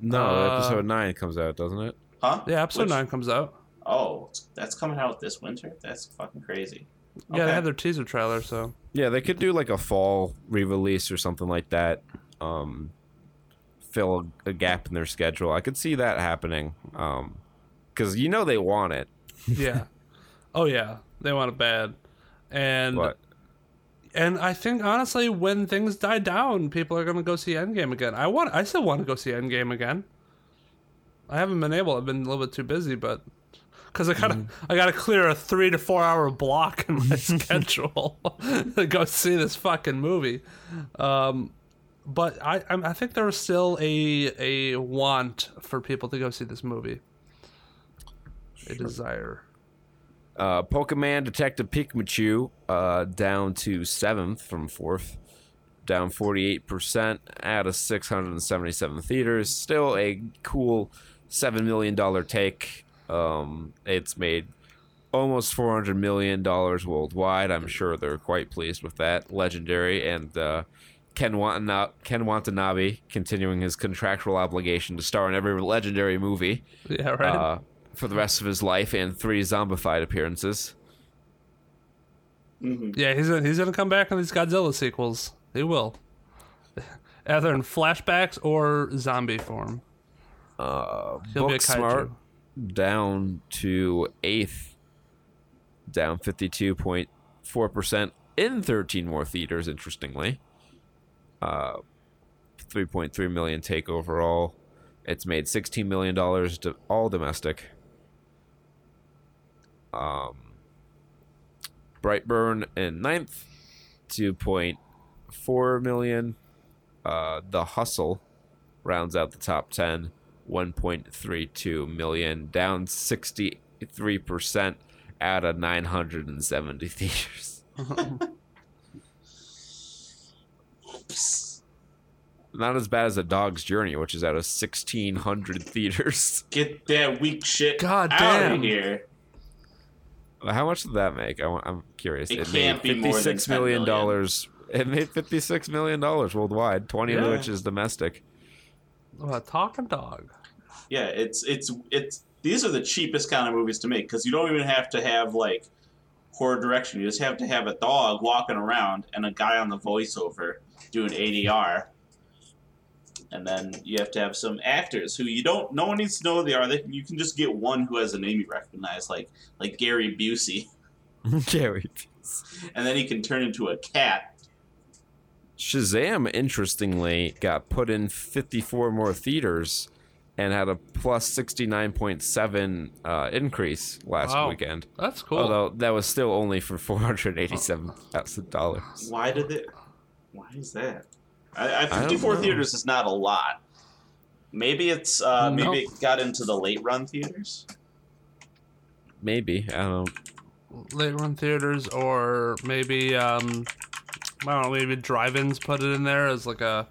No, Uh, episode nine comes out, doesn't it? Huh? yeah, episode Which- nine comes out. Oh, that's coming out this winter. That's fucking crazy. Yeah, they Okay. had their teaser trailer, so Yeah, they could do like a fall re-release or something like that. Um, fill a, a gap in their schedule. I could see that happening. Um, because you know they want it, yeah. <laughs> oh yeah, they want it bad, and but and I think honestly, when things die down, people are gonna go see Endgame again. I want, I still want to go see Endgame again. I haven't been able. I've been a little bit too busy, but because I gotta, I gotta clear a three to four hour block in my <laughs> schedule <laughs> to go see this fucking movie. Um, but I, I think there is still a a want for people to go see this movie. A desire. Uh, Pokemon Detective Pikachu uh, down to seventh from fourth, down 48% out of 677 theaters. Still a cool $7 million take. Um, it's made almost $400 million worldwide. I'm sure they're quite pleased with that. Legendary. And uh, Ken, Watana- Ken Watanabe continuing his contractual obligation to star in every legendary movie Yeah, right. uh, for the rest of his life and three zombified appearances. Yeah, he's gonna, he's gonna come back in these Godzilla sequels. He will, <laughs> either in flashbacks or zombie form. Uh, He'll be a Booksmart down to eighth, down 52.4% in 13 more theaters, interestingly. Uh, 3.3 million take overall. It's made 16 million dollars to all domestic. Um, Brightburn in ninth, 2.4 million. Uh, the Hustle rounds out the top 10, 1.32 million, down 63% out of 970 <laughs> theaters. <laughs> Not as bad as A Dog's Journey, which is out of 1,600 theaters. Get that weak shit God out damn. of here. How much did that make? I, am curious. It can't be made more than fifty-six 10 million million. dollars. It made fifty-six million dollars worldwide, twenty of which is domestic. A talking dog. Yeah, it's it's it's these are the cheapest kind of movies to make because you don't even have to have like horror direction. You just have to have a dog walking around and a guy on the voiceover doing ADR. And then you have to have some actors who you don't. No one needs to know who they are. They, you can just get one who has a name you recognize, like like Gary Busey, <laughs> <laughs> Gary. and then he can turn into a cat. Shazam, interestingly, got put in 54 more theaters and had a plus 69.7 uh, increase last Wow. weekend. That's cool. Although that was still only for $487,000. Why did it? Why is that? I, I, 54 know. theaters is not a lot. Maybe it's uh, No. maybe it got into the late run theaters. Maybe. I don't Late run theaters, or maybe um, I don't know, maybe drive-ins put it in there as like a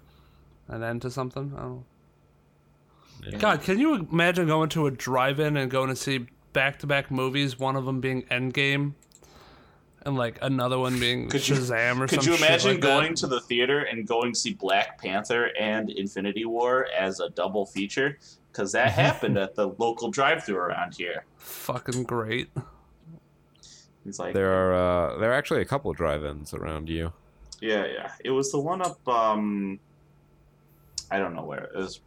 an end to something. I don't know. Yeah. God, can you imagine going to a drive-in and going to see back-to-back movies? One of them being Endgame, and like another one being Could you- Shazam or Could some you shit imagine like that. going to the theater and going to see Black Panther and Infinity War as a double feature? Because that <laughs> happened at the local drive-through around here. Fucking great. He's like, There are uh, there are actually a couple drive-ins around you. yeah, yeah. It was the one up. um I don't know where it was.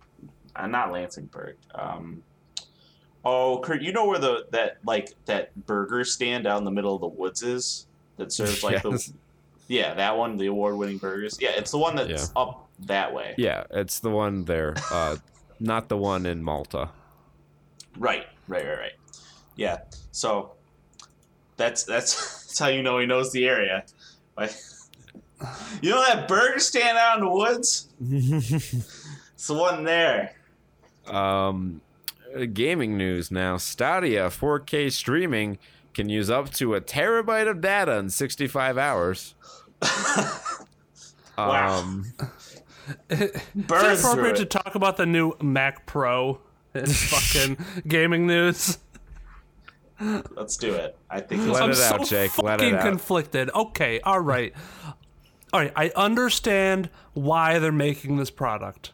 Uh, not Lansingburgh. Um, oh, Kurt, you know where the that like that burger stand out in the middle of the woods is that serves like Yes. the yeah that one the award-winning burgers. Yeah, it's the one that's Yeah. up that way. Yeah, it's the one there. Uh, not the one in Malta. Right, right, right, right. Yeah. So that's that's that's how you know he knows the area. Like, <laughs> you know that burger stand out in the woods? <laughs> It's the one there. Um, gaming news now. Stadia 4K streaming can use up to a terabyte of data in 65 hours. <laughs> Wow. Um, Is it through appropriate to talk about the new Mac Pro in <laughs> fucking gaming news? Let's do it. I think it's Let I'm it so out, Jake. Let it fucking out. conflicted. Okay, all right, all right. I understand why they're making this product,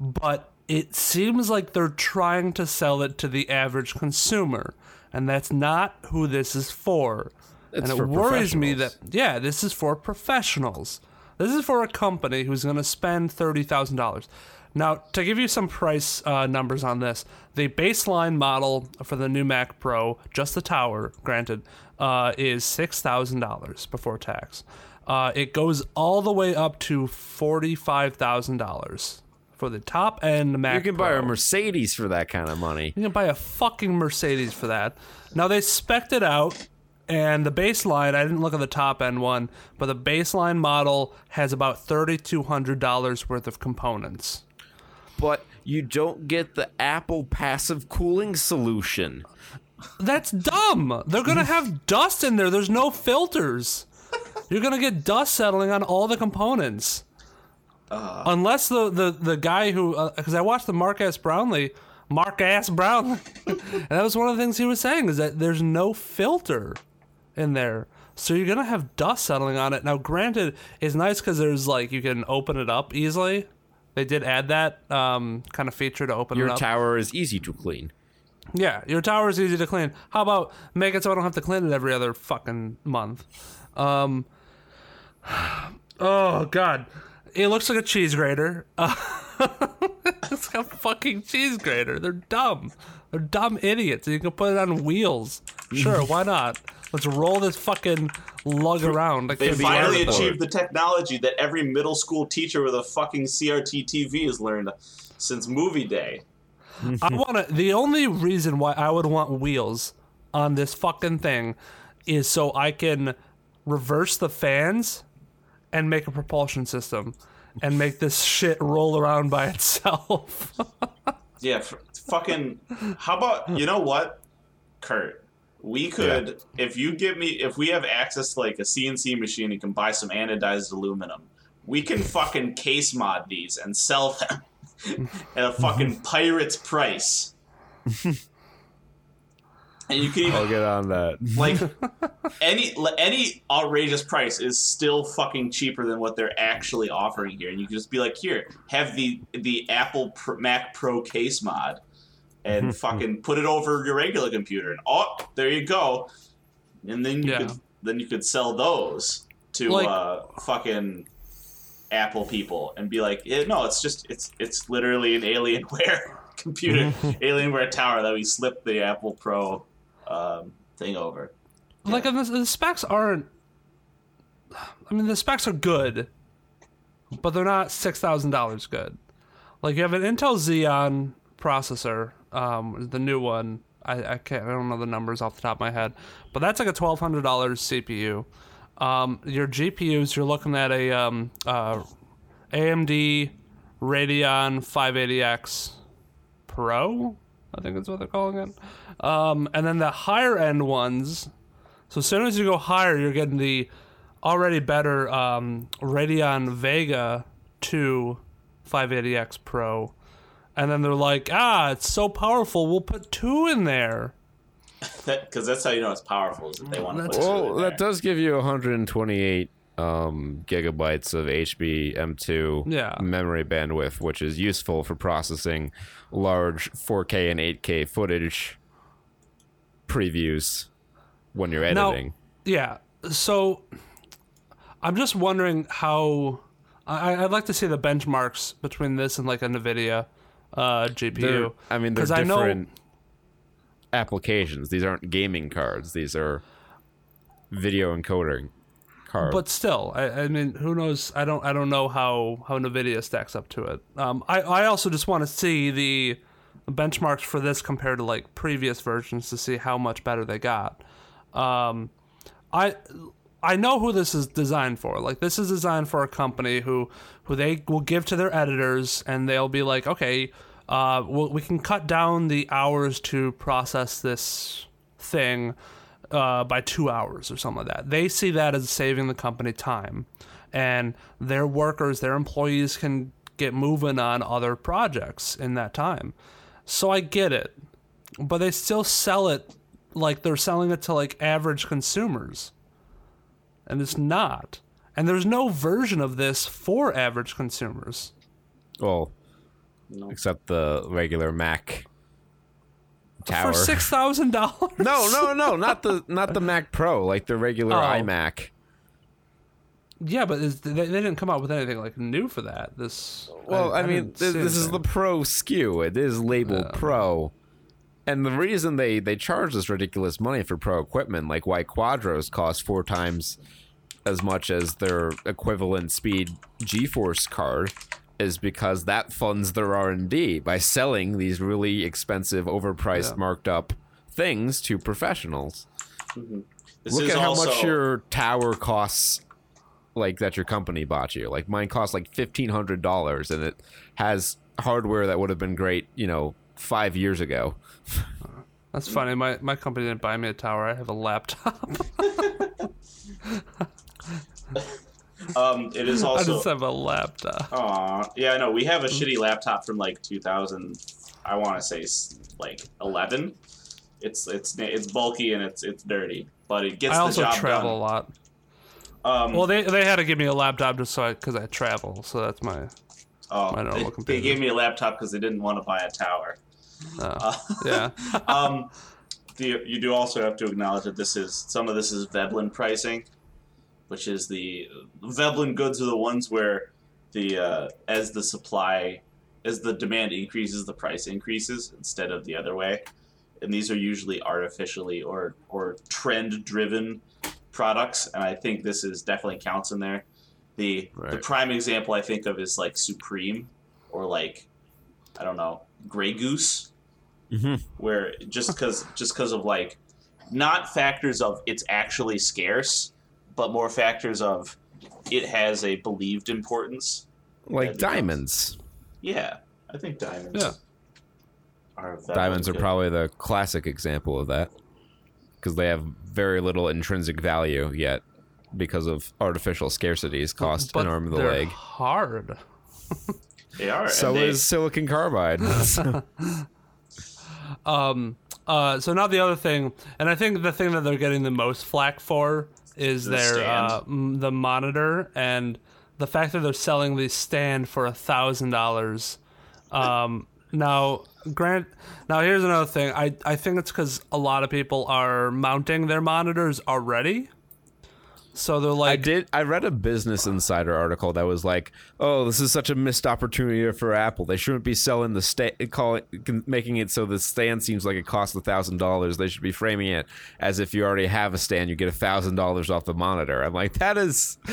but it seems like they're trying to sell it to the average consumer, and that's not who this is for. It's and it worries me that yeah, this is for professionals. This is for a company who's going to spend thirty thousand dollars. Now, to give you some price uh, numbers on this, the baseline model for the new Mac Pro, just the tower, granted, uh, is six thousand dollars before tax. Uh, it goes all the way up to forty-five thousand dollars for the top end Mac. You can buy a Mercedes for that kind of money. You can buy a fucking Mercedes for that. Now they specced it out, and the baseline. I didn't look at the top end one, but the baseline model has about thirty-two hundred dollars worth of components. But you don't get the Apple passive cooling solution. That's dumb. They're gonna have <laughs> dust in there. There's no filters. You're gonna get dust settling on all the components. Unless the, the, the guy who, because I watched the Marques Brownlee, Marques Brownlee, <laughs> and that was one of the things he was saying is that there's no filter in there. So you're gonna have dust settling on it. Now, granted, it's nice because there's like you can open it up easily. They did add that um, kind of feature to open Your it up. tower is easy to clean. Yeah, your tower is easy to clean. How about make it so I don't have to clean it every other fucking month? Um, <sighs> oh god, it looks like a cheese grater. Uh, <laughs> it's like a fucking cheese grater. They're dumb. They're dumb idiots. You can put it on wheels. Sure, <laughs> why not? Let's roll this fucking lug around. They finally achieved the technology that every middle school teacher with a fucking CRT TV has learned since movie day. I want to. The only reason why I would want wheels on this fucking thing is so I can reverse the fans and make a propulsion system and make this shit roll around by itself. <laughs> Yeah, f- fucking. How about you know what, Kurt? We could if you give me if we have access to like a CNC machine and can buy some anodized aluminum, we can fucking case mod these and sell them <laughs> at a fucking pirate's price. <laughs> and you can I'll even get on that. like <laughs> any any outrageous price is still fucking cheaper than what they're actually offering here, and you can just be like, here, have the the Apple Pro, Mac Pro case mod, and <laughs> fucking put it over your regular computer, and oh, there you go, and then you Yeah. could then you could sell those to Like- uh, fucking Apple people and be like, yeah, no, it's just it's it's literally an Alienware <laughs> computer, Alienware tower that we slipped the Apple Pro um, thing over. like the, the specs aren't. I mean, the specs are good, but they're not six thousand dollars good. Like you have an Intel Xeon processor, um, the new one. I, I can't. I don't know the numbers off the top of my head, but that's like a twelve hundred dollars CPU. Um, your GPUs, you're looking at a um, uh, AMD Radeon 580X Pro. I think that's what they're calling it. Um, and then the higher end ones. So as soon as you go higher, you're getting the already better um, Radeon Vega 2 580X Pro. And then they're like, ah, it's so powerful, we'll put two in there. <laughs> because that's how you know it's powerful. Is that they want to put That's- two Well, in that does give you 128 um, gigabytes of HBM2 Yeah. memory bandwidth, which is useful for processing large 4K and 8K footage previews when you're Now- editing. Yeah. So I'm just wondering how. I, I'd like to see the benchmarks between this and like a NVIDIA uh, They're- GPU. I mean, they're 'Cause I know- different applications. These aren't gaming cards. These are video encoding but still, I, I mean, who knows? I don't, I don't know how how Nvidia stacks up to it. Um, I, I also just want to see the benchmarks for this compared to like previous versions to see how much better they got. Um, I I know who this is designed for. Like this is designed for a company who who they will give to their editors, and they'll be like, okay, uh, well, we can cut down the hours to process this thing uh, by two hours or something like that. They see that as saving the company time, and their workers, their employees can get moving on other projects in that time. So I get it, but they still sell it like they're selling it to like average consumers, and it's not. And there's no version of this for average consumers. well, No. except the regular Mac tower. for six thousand dollars. no, no, no, not the not the Mac Pro, like the regular Oh. iMac. Yeah, but is, they, they didn't come out with anything like new for that. This. Well, I, mean, didn't this, this is the. Pro SKU. It is labeled Pro. And the reason they, they charge this ridiculous money for pro equipment, like why Quadros cost four times as much as their equivalent speed GeForce card, is because that funds their R and D by selling these really expensive, overpriced, Yeah. marked up things to professionals. Mm-hmm. This Look is at how also, much your tower costs, like that your company bought you. Like mine cost like fifteen hundred dollars, and it has hardware that would have been great, you know, five years ago. <laughs> That's funny. My my company didn't buy me a tower. I have a laptop. <laughs> <laughs> Um, it is <laughs> I also. just have a laptop. Aw, yeah, no, we have a shitty laptop from like 2000. I want to say like 11. It's it's it's bulky and it's it's dirty, but it gets I the also job travel a lot. Um, Well, they they had to give me a laptop just so I because I travel. So that's my. oh, my normal they, they gave me a laptop because they didn't want to buy a tower. Uh, yeah. <laughs> um, the, you do also have to acknowledge that this is some of this is Veblen pricing, which is the Veblen goods are the ones where the uh, as the supply as the demand increases, the price increases instead of the other way, and these are usually artificially or or trend driven products, and I think this is definitely counts in there. The the prime example I think of is like Supreme or like I don't know Grey Goose Mhm. where just because just because of like not factors of it's actually scarce but more factors of it has a believed importance Like That becomes- diamonds. yeah i think diamonds Yeah. are Diamonds are good. probably the classic example of that because they have very little intrinsic value yet because of artificial scarcities cost but an arm and a they're leg. hard. <laughs> they are So they, is silicon carbide. <laughs> <laughs> Um. Uh. So now the other thing, and I think the thing that they're getting the most flack for is The their uh, m- the monitor and the fact that they're selling the stand for a thousand dollars. Um. Now, Grant. Now here's another thing. I I think it's because a lot of people are mounting their monitors already. So they're like, I did. I read a Business Insider article that was like, "Oh, this is such a missed opportunity for Apple. They shouldn't be selling the stand, making it so the stand seems like it costs a thousand dollars. They should be framing it as if you already have a stand, you get a thousand dollars off the monitor." I'm like, that is. <laughs>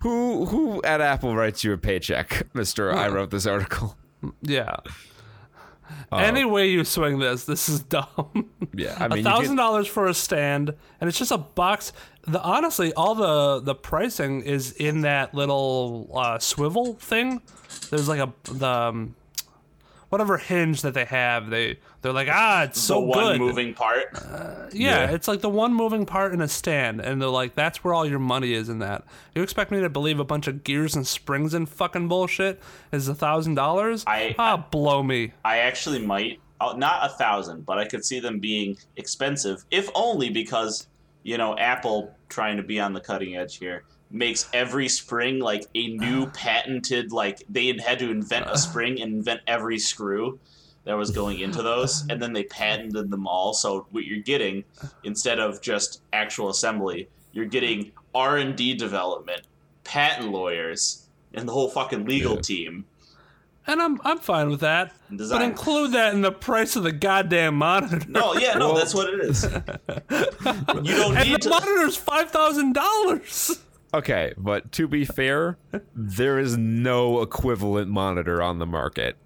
Who who at Apple writes you a paycheck, <laughs> Mister? I wrote this article. yeah. Any way you swing this, this is dumb. <laughs> Yeah, I a mean, thousand dollars for a stand, and it's just a box. The honestly, all the the pricing is in that little uh, swivel thing. There's like a the um, whatever hinge that they have. They they're like ah, it's the so one good. moving part yeah, Yeah. it's like the one moving part in a stand, and they're like that's where all your money is in that. You expect me to believe a bunch of gears and springs and fucking bullshit is a thousand dollars? I- ah, blow me. i actually might uh, not a thousand but i could see them being expensive if only because you know apple trying to be on the cutting edge here makes every spring like a new <sighs> patented like they had had to invent a <sighs> spring and invent every screw that was going into those and then they patented them all so what you're getting instead of just actual assembly you're getting r&d development patent lawyers and the whole fucking legal Yeah. team And I'm I'm fine with that. But include that in the price of the goddamn monitor. no yeah no that's what it is <laughs> you don't and need the to monitor's five thousand dollars. Okay, but to be fair, there is no equivalent monitor on the market.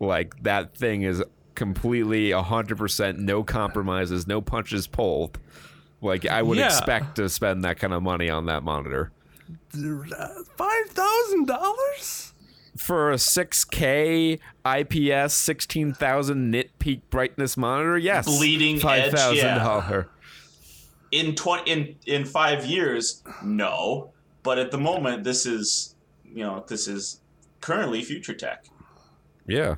Like that thing is completely 100% no compromises, no punches pulled. Like I would Yeah. expect to spend that kind of money on that monitor. Five thousand dollars? For a 6K IPS 16,000 nit peak brightness monitor, yes. Bleeding edge, $5,000. in 20 in in 5 years no but at the moment this is you know this is currently future tech Yeah.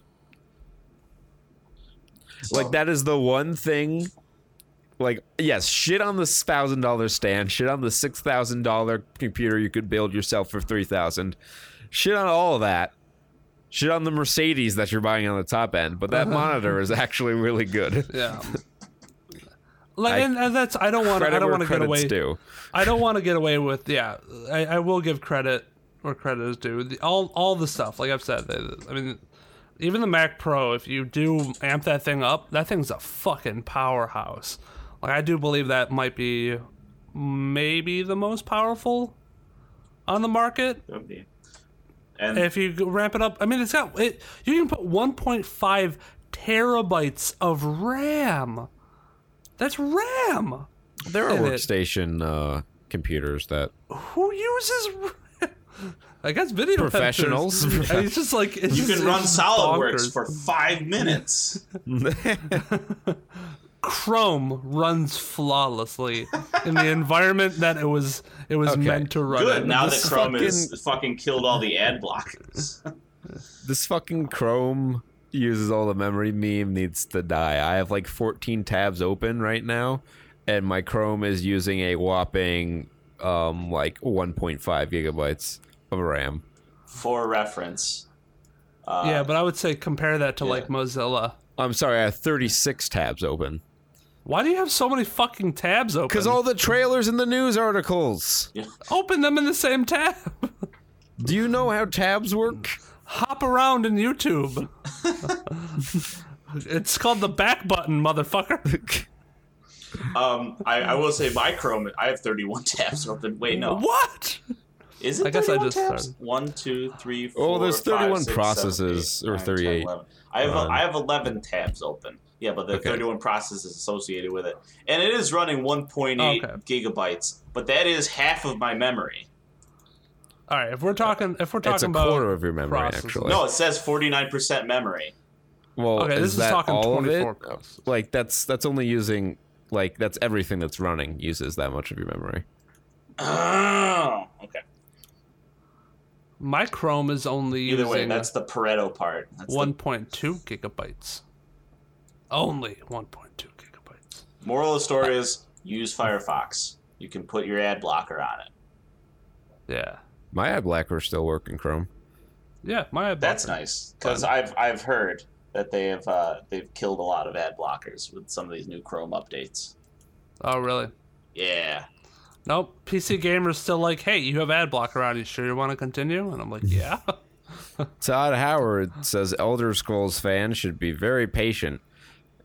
So- Like that is the one thing. Like yes, shit on the thousand dollar stand, shit on the six thousand dollar computer you could build yourself for three thousand, shit on all of that. shit on the Mercedes that you're buying on the top end, but that <laughs> monitor is actually really good. Yeah. <laughs> Like, I- and, and that's I don't want I don't want to get away. due. I don't want to get away with yeah. I, I will give credit where credit is due. The, all all the stuff, like I've said, I mean, even the Mac Pro, if you do amp that thing up, that thing's a fucking powerhouse. Like I do believe that might be maybe the most powerful on the market. Okay. And If you ramp it up, I mean, it's got it. You can put 1.5 terabytes of RAM. That's RAM. There are workstation uh, computers that Who uses? <laughs> RAM? I guess video <laughs> Professionals. <laughs> And it's just like it's you just, can run it's SolidWorks for five minutes. <laughs> Chrome runs flawlessly in the environment that it was it was Okay. meant to run. Good. in. Now that Chrome is fucking- fucking killed all the ad blockers. this fucking Chrome uses all the memory meme needs to die. I have like 14 tabs open right now, and my Chrome is using a whopping um like 1.5 gigabytes of RAM. For reference, uh, yeah, but I would say compare that to like Mozilla. I'm sorry, I have 36 tabs open Why do you have so many fucking tabs open? because all the trailers and the news articles. open them in the same tab. Do you know how tabs work? Hop around in YouTube. <laughs> it's called the back button, motherfucker. um, I, I will say my Chrome. I have 31 <laughs> tabs open. Wait, no, What? Is it? I guess I 31 just tabs? started. One, two, three, Oh, four. there's five, 31 six, seven, processes, eight, or nine, 38. 10, 11. I have Um, I have 11 tabs open. Yeah, but the Okay. 31 processes associated with it, and it is running 1.8 Okay. gigabytes. But that is half of my memory. All right, if we're talking, if we're talking It's a about quarter of your memory, processes- actually. No, it says 49% memory. Well, Okay, is this is that talking all of 24 it? processes. Like that's that's only using like that's everything that's running uses that much of your memory. Oh, okay. My Chrome is only Either using way, that's the Pareto part. That's the 1.2 gigabytes. Only 1.2 gigabytes. moral of the story is use Firefox. You can put your ad blocker on it. Yeah, My ad blocker is still working Chrome. yeah. My That's nice because I've I've heard that they have uh, they've killed a lot of ad blockers with some of these new Chrome updates. Oh, really? Yeah. Nope. PC gamers still like, hey, you have ad blocker on. You sure you want to continue? And I'm like, yeah. <laughs> Todd Howard says Elder Scrolls fans should be very patient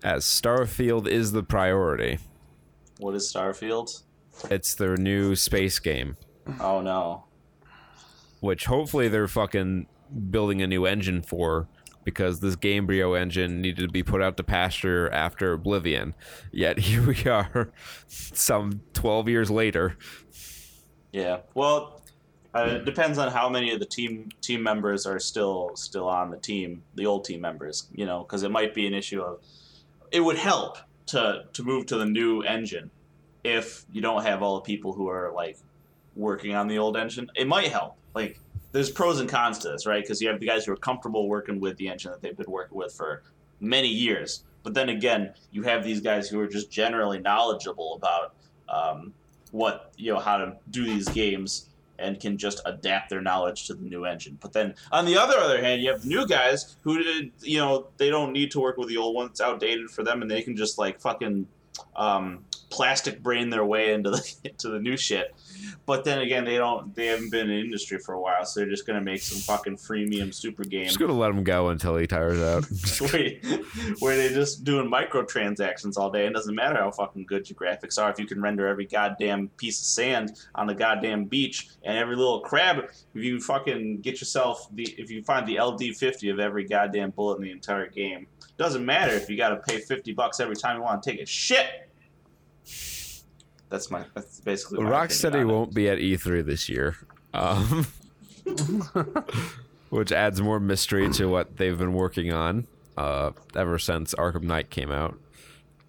as Starfield is the priority. What is Starfield? It's their new space game, Oh no. which hopefully they're fucking building a new engine for because this Gamebryo engine needed to be put out to pasture after Oblivion. Yet here we are <laughs> some 12 years later. Yeah. Well, uh, it depends on how many of the team team members are still still on the team, the old team members. You know, because it might be an issue of. It would help to to move to the new engine if you don't have all the people who are like working on the old engine. It might help. Like, there's pros and cons to this, right? Because you have the guys who are comfortable working with the engine that they've been working with for many years. But then again, you have these guys who are just generally knowledgeable about um, what you know how to do these games and can just adapt their knowledge to the new engine. But then on the other other hand, you have new guys who did- you know they don't need to work with the old one; it's outdated for them, and they can just like fucking um, plastic brain their way into the <laughs> into the new shit. But then again, they don't they haven't been in industry for a while, so they're just gonna make some fucking freemium super game Just gonna let him go until he tires out. <laughs> where, where they just doing microtransactions all day. It doesn't matter how fucking good your graphics are if you can render every goddamn piece of sand on the goddamn beach and every little crab. If you fucking get yourself the if you find the LD fifty of every goddamn bullet in the entire game, doesn't matter if you got to pay fifty bucks every time you want to take a shit. That's my. That's basically. my opinion Rocksteady won't be at E3 this year, um, <laughs> which adds more mystery to what they've been working on uh, ever since Arkham Knight came out.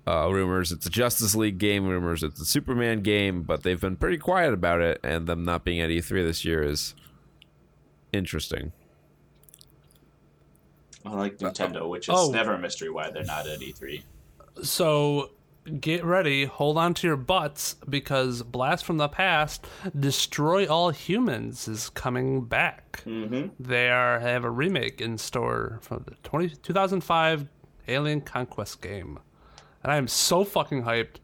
Uh, rumors it's a Justice League game, rumors it's a Superman game, but they've been pretty quiet about it, and them not being at E3 this year is interesting. I like Nintendo, which is oh. never a mystery why they're not at E3. So get ready, hold on to your butts because Blast from the Past, Destroy All Humans is coming back. Mm-hmm. They are have a remake in store from the 20, 2005 Alien Conquest game, and I am so fucking hyped.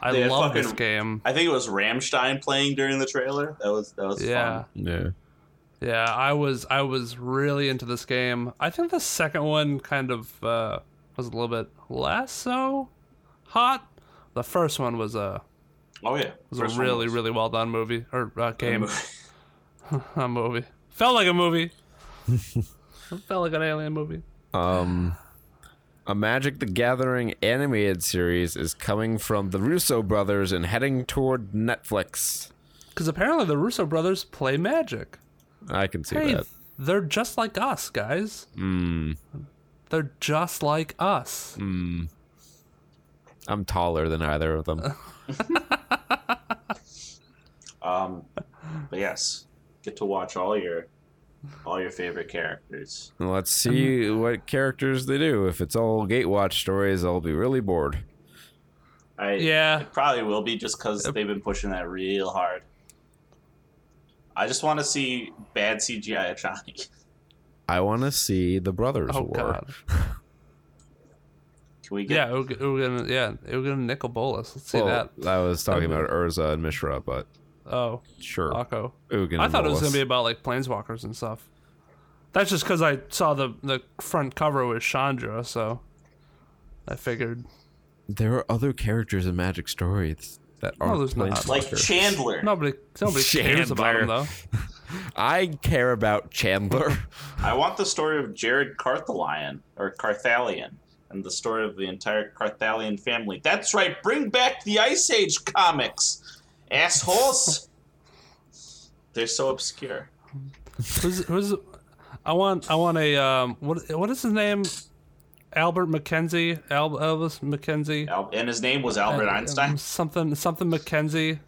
I They had love this game. I think it was Rammstein playing during the trailer. That was that was Yeah. fun. Yeah. Yeah, I was I was really into this game. I think the second one kind of uh, was a little bit less so hot. The first one was a Oh yeah, was First a really was- really well done movie or uh, game. movie. <laughs> a movie felt like a movie. <laughs> Felt like an alien movie. Um, a Magic the Gathering animated series is coming from the Russo brothers and heading toward Netflix. Because apparently the Russo brothers play Magic. I can see Hey, that. they're just like us, guys. Mm. They're just like us. I'm taller than either of them. <laughs> Um, but yes, get to watch all your all your favorite characters. Let's see what characters they do. If it's all Gatewatch stories, I'll be really bored. I Yeah. it probably will be just because they've been pushing that real hard. I just want to see bad CGI of Johnny. I want to see the Brothers Oh War. <laughs> god. Can we get? Yeah, we're, we're gonna yeah, we're gonna Nicol Bolas. Let's see Well, that. I was talking um, about Urza and Mishra, but Oh, sure. Akko. Ugin I and thought it was gonna be about like planeswalkers and stuff. That's just because I saw the the front cover with Chandra, so I figured. There are other characters in Magic stories that No, aren't there's not. Planeswalkers. like Chandler. Nobody nobody cares about him though. <laughs> I care about Chandler. <laughs> I want the story of Jared Carthalion or Carthalion and the story of the entire Carthalion family. That's right. Bring back the Ice Age comics, assholes. They're so obscure. Who's who's? I want I want a um what what is his name? Albert McKenzie, Al, Elvis McKenzie, Al- And his name was Albert Uh, Einstein. something something McKenzie,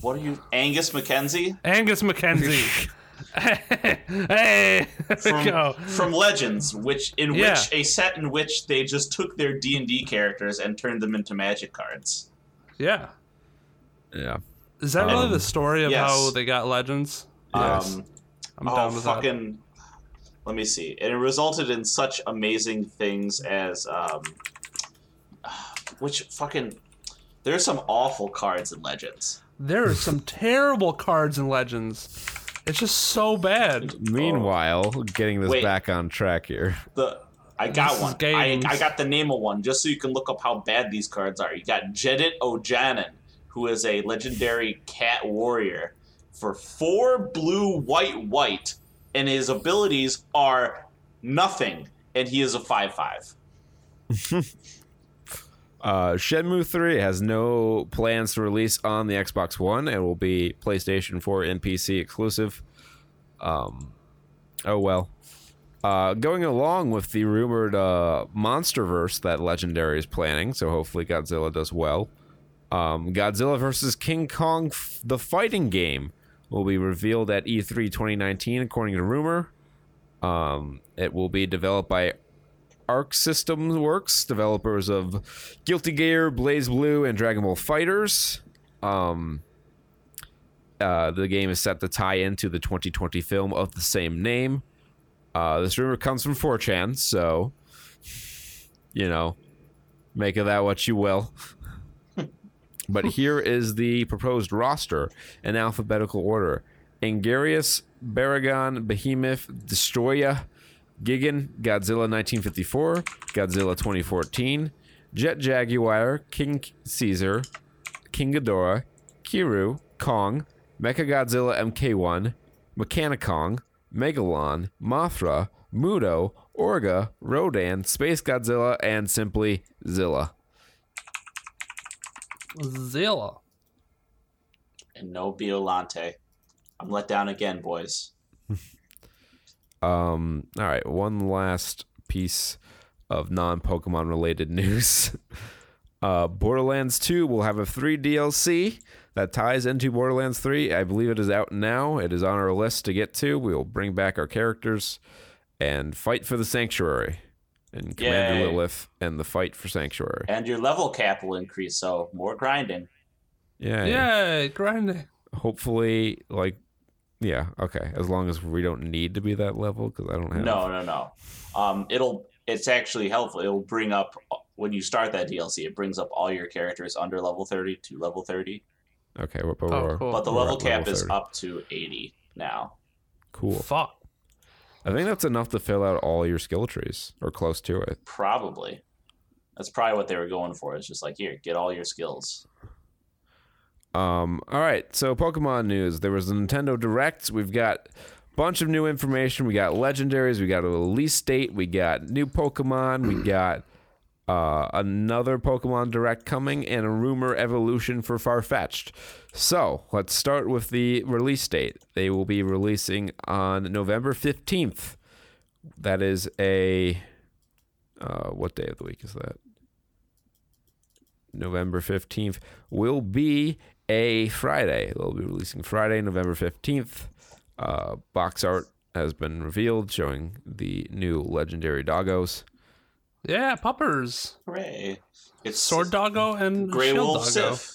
What are you, Angus McKenzie? Angus McKenzie. <laughs> <laughs> hey, there from, go. from Legends, which in Yeah. which a set in which they just took their D and D characters and turned them into magic cards. Yeah, yeah. is that really Um, the story of yes. how they got legends? Yes. Um, I'm oh down with that. fucking! Let me see. And it resulted in such amazing things as um, <sighs> which fucking. There's some awful cards in Legends. There are some terrible cards in Legends. It's just so bad. Meanwhile, getting this Wait. back on track here. The I got This one. I. I got the name of one just so you can look up how bad these cards are. You got Jedit Ojanen, who is a legendary cat warrior for four blue, white, white, and his abilities are nothing, and he is a five five. <laughs> Uh, Shenmue 3 has no plans to release on the Xbox One. It will be PlayStation 4 and PC exclusive. Um, oh well. Uh, going along with the rumored uh, MonsterVerse that Legendary is planning, so hopefully Godzilla does well. Um, Godzilla vs. King Kong, f- the fighting game, will be revealed at E E3 2019, according to rumor. Um, it will be developed by Arc Systems Works, developers of Guilty Gear, BlazBlue, and Dragon Ball FighterZ. Um, uh, the game is set to tie into the 2020 film of the same name. Uh, this rumor comes from 4chan, so you know, make of that what you will. <laughs> but here is the proposed roster in alphabetical order: Anguirus, Baragon, Behemoth, Destoroyah, Gigan, Godzilla 1954, Godzilla 2014, Jet Jaguar, King Caesar, King Ghidorah, Kiryu, Kong, Mechagodzilla MK1, MechaniKong, Megalon, Mothra, MUTO, Orga, Rodan, Space Godzilla, and simply Zilla. Zilla. And no Biolante. I'm let down again, boys. <laughs> Um, all right, one last piece of non Pokemon related <laughs> news. Uh, Borderlands 2 will have a free DLC that ties into Borderlands 3. I believe it is out now. It is on our list to get to. We will bring back our characters and fight for the Sanctuary and Commander Yay. Lilith and the fight for Sanctuary. And your level cap will increase, so more grinding. Yeah. Yeah, grinding. Hopefully, like, yeah, okay. As long as we don't need to be that level, because I don't have. No, no, no. Um, it'll. It's actually helpful. It'll bring up when you start that DLC. It brings up all your characters under level thirty to level thirty. Okay, but, but Oh, we're, cool. But the we're level at cap is up to eighty now. Cool. Fuck. I think that's enough to fill out all your skill trees, or close to it. Probably. That's probably what they were going for. It's just like here, get all your skills. Um, all right, so Pokemon news. There was a Nintendo Direct. We've got a bunch of new information. We got legendaries. We got a release date. We got new Pokemon. We <clears throat> got uh, another Pokemon Direct coming, and a rumor evolution for Farfetch'd. So let's start with the release date. They will be releasing on November fifteenth. That is a uh, what day of the week is that? November 15th will be a Friday. They'll be releasing Friday, November 15th. Uh, box art has been revealed showing the new legendary doggos. Yeah, puppers. Hooray! It's Sword Doggo and Grey Shield Wolf Doggo. Sif.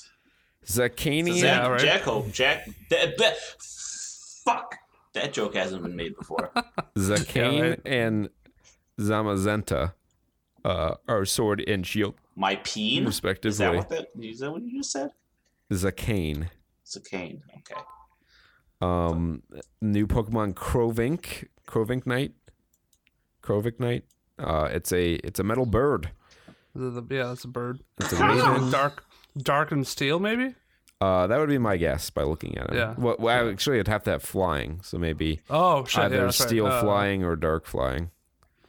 Zacanian. Yeah, right. Jacko, Jack. That, that, fuck. That joke hasn't been made before. Zacane <laughs> Yeah, right. and Zamazenta uh, are sword and shield, My peen. respectively. Is that what that? Is that what you just said? Zacane. It's a cane. Okay. Um, new Pokemon Crovink, Corviknight, Crovink Knight. Uh, it's a it's a metal bird. The- the- yeah, it's a bird. It's a. Dark, dark and steel, maybe. Uh, that would be my guess by looking at it. Yeah. Well, well actually, it'd have to have flying, so maybe Oh shit! either yeah, that's right. steel Uh, flying or dark flying.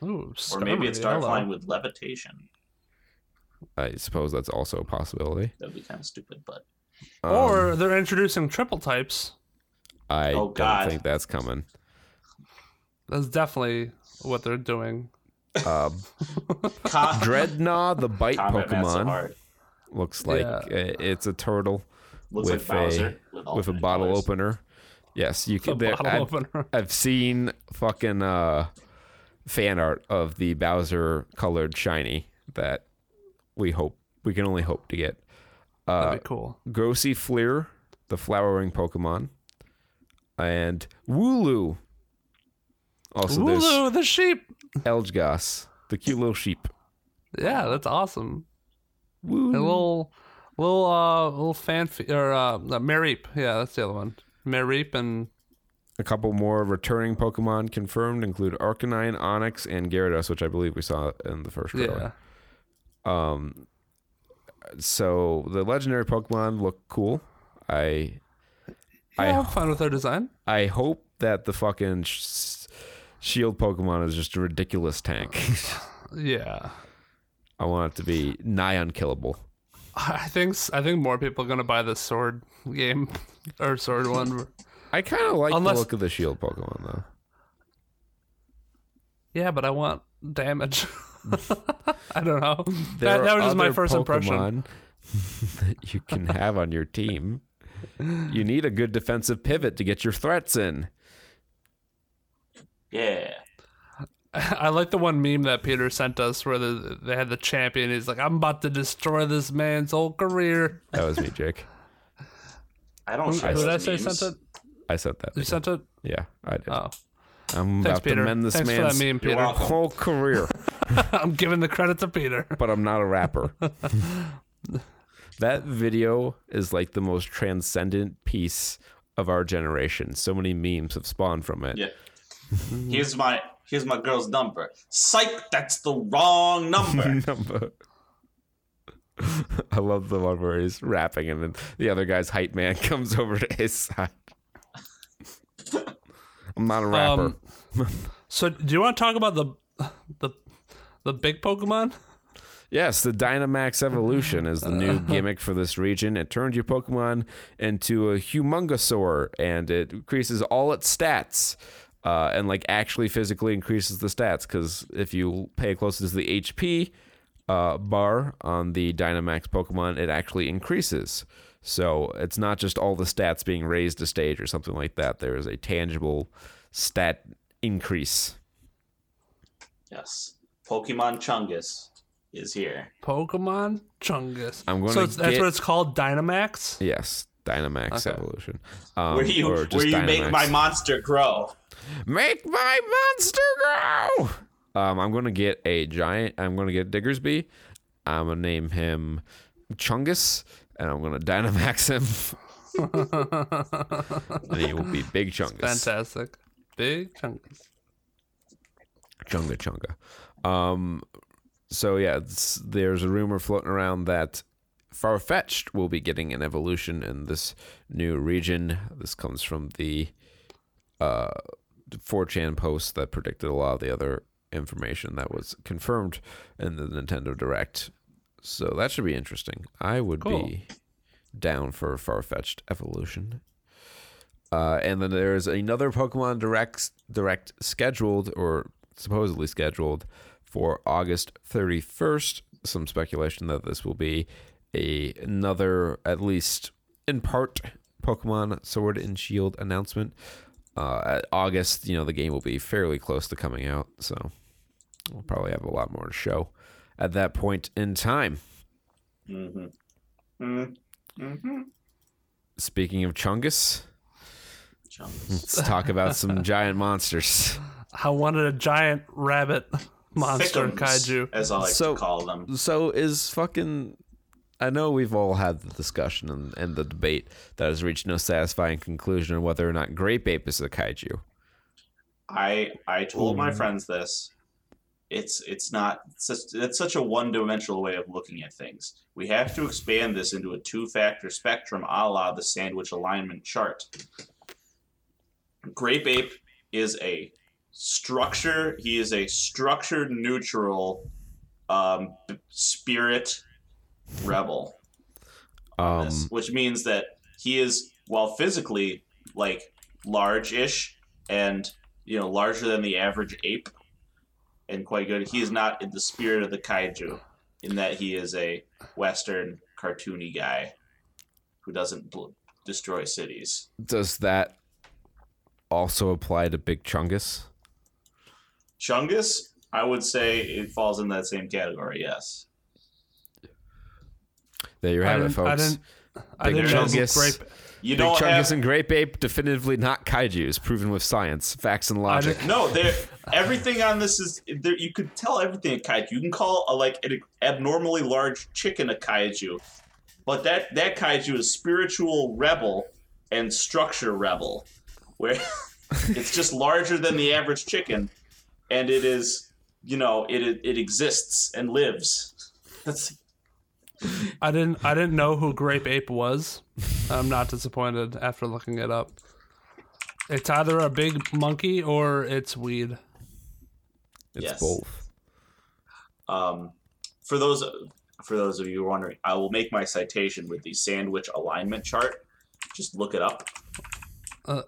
Ooh, Or maybe it's dark hello. flying with levitation. I suppose that's also a possibility. That'd be kind of stupid, but Um, Or they're introducing triple types. I Oh, don't God. think that's coming. That's definitely what they're doing. <laughs> Uh, Com- Drednaw, the bite combat Pokemon, looks like Yeah. uh, it's a turtle Looks with like a with, with a bottle colors. opener. Yes, you The can. there- bottle I've, opener. <laughs> I've seen fucking uh, fan art of the Bowser colored shiny that we hope we can only hope to get. Uh, That'd be cool. Gossifleur, the flowering Pokemon, and Wooloo. Also, Wooloo, the sheep. Elgos, the cute little sheep. Yeah, that's awesome. Woo. A little, little, uh, little fan or uh, uh, Mareep. Yeah, that's the other one. Mareep and A couple more returning Pokemon confirmed include Arcanine, Onix, and Gyarados, which I believe we saw in the first trailer. yeah. Um, so the legendary Pokemon look cool. I I I'm fine with their design. I hope that the fucking sh- shield Pokemon is just a ridiculous tank. <laughs> Yeah. I want it to be nigh unkillable. I think I think more people are gonna buy the sword game <laughs> or sword one. I kind of like Unless- the look of the shield Pokemon though. Yeah, but I want damage. <laughs> <laughs> I don't know. <laughs> There That, that was just my other first impression. <laughs> That you can have on your team. You need a good defensive pivot to get your threats in. Yeah. I like the one meme that Peter sent us where the, they had the champion. He's like, "I'm about to destroy this man's whole career." That was me, Jake. I don't Who, share who did I those say memes. sent it? I said that. You sent it? Yeah, I did. Oh, I'm thanks, about Peter. to mend this Thanks for that man's meme, Peter. welcome. whole career, <laughs> <laughs> I'm giving the credit to Peter. but I'm not a rapper. <laughs> that video is like the most transcendent piece of our generation. So many memes have spawned from it. Yeah. Here's my here's my girl's number. Psych, that's the wrong number. Number. I love the one where he's rapping and then the other guy's hype man comes over to his side. I'm not a rapper. Um, <laughs> so, do you want to talk about the the the big Pokemon? Yes, the Dynamax Evolution is the new <laughs> gimmick for this region. It turns your Pokemon into a Humungosaur, and it increases all its stats, uh, and like actually physically increases the stats. Because if you pay close to the HP uh, bar on the Dynamax Pokemon, it actually increases. So it's not just all the stats being raised a stage or something like that. There is a tangible stat increase. yes. Pokemon Chungus is here. Pokemon Chungus. I'm gonna so it's, that's get- what it's called, Dynamax. Yes, Dynamax Okay. evolution. Um, Where you or just where you make my monster grow. Make my monster grow. Um, I'm gonna get a giant. I'm gonna get Diggersby. I'm gonna name him Chungus, and I'm gonna Dynamax him. and he will be <laughs> Big Chungus. Fantastic. Big Chungus. Chunga Chunga. Um, so yeah, it's, there's a rumor floating around that Farfetch'd will be getting an evolution in this new region. This comes from the uh, 4chan post that predicted a lot of the other information that was confirmed in the Nintendo Direct. So that should be interesting. I would Cool. be down for far fetched evolution. Uh, and then there's another Pokemon Direct Direct scheduled or supposedly scheduled for August 31st. Some speculation that this will be a another at least in part Pokemon Sword and Shield announcement. Uh, at August, you know, the game will be fairly close to coming out, so we'll probably have a lot more to show at that point in time. Mm-hmm. Mm-hmm. Speaking of Chungus, Chungus. let's talk about some <laughs> giant monsters. I wanted a giant rabbit monster Thickums, kaiju. as I like So- to call them. So is fucking. I know we've all had the discussion and, and the debate that has reached no satisfying conclusion on whether or not Grape Ape is a kaiju. I I told my friends this. It's it's not such it's such a one dimensional way of looking at things. We have to expand this into a two factor spectrum, a la the sandwich alignment chart. Grape ape is a structure. He is a structured neutral um, spirit rebel Um, this, which means that he is, while physically like large-ish and you know larger than the average ape, and quite good. He is not in the spirit of the kaiju, in that he is a Western cartoony guy who doesn't bl- destroy cities. does that also apply to Big Chungus? Chungus, I would say it falls in that same category. Yes. There you have it, folks. I didn't. I Big didn't Chungus. grape. You Big don't Chungus have and Grape Ape definitively not kaijus, proven with science, facts, and logic. No. Everything on this is there. You could tell everything a kaiju. You can call a like an abnormally large chicken a kaiju, but that that kaiju is spiritual rebel and structure rebel, where <laughs> it's just larger than the average chicken, and it is, you know, it it, it exists and lives. That's I didn't. I didn't know who Grape Ape was. I'm not disappointed after looking it up. It's either a big monkey or it's weed. It's Yes. both. Um, for those for those of you wondering, I will make my citation with the sandwich alignment chart. Just look it up. Uh.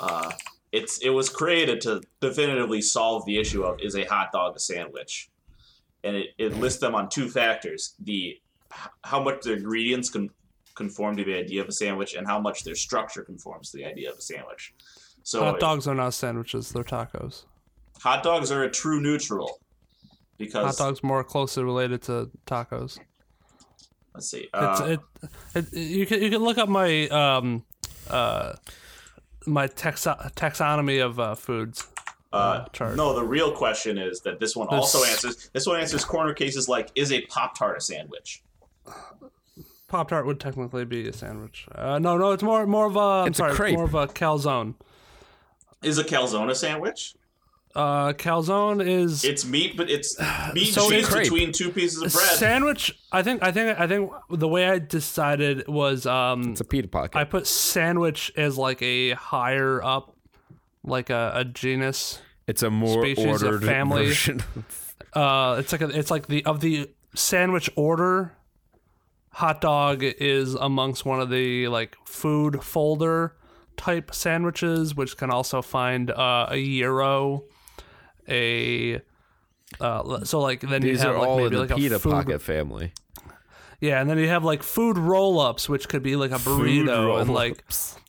Uh, it's it was created to definitively solve the issue of is a hot dog a sandwich, and it, it lists them on two factors: the how much the ingredients can conform to the idea of a sandwich, and how much their structure conforms to the idea of a sandwich. So Hot dogs are not sandwiches; they're tacos. hot dogs are a true neutral because Hot dogs more closely related to tacos. let's see. It's, Uh, it, it, you can you can look up my um uh my taxo- taxonomy of uh, foods. Uh, chart. no, the real question is that this one also answers. This one answers corner cases like: Is a pop tart a sandwich? Pop tart would technically be a sandwich. Uh, no, no, it's more more of a. I'm It's a sorry, crepe. more of a calzone. Is a calzone a sandwich? Uh, calzone is It's meat, but it's <sighs> meat So cheese it's- between two pieces of bread. sandwich. I think I think I think the way I decided was um It's a pita pocket. I put sandwich as like a higher up, like a, a genus. it's a more species of ordered family. version. Uh, it's like a, it's like the of the sandwich order. Hot dog is amongst one of the like food folder type sandwiches, which can also find uh, a gyro, a uh, so like then you have are like all in maybe the like a pita food, pocket family. Yeah, and then you have like food roll ups, which could be like a burrito and like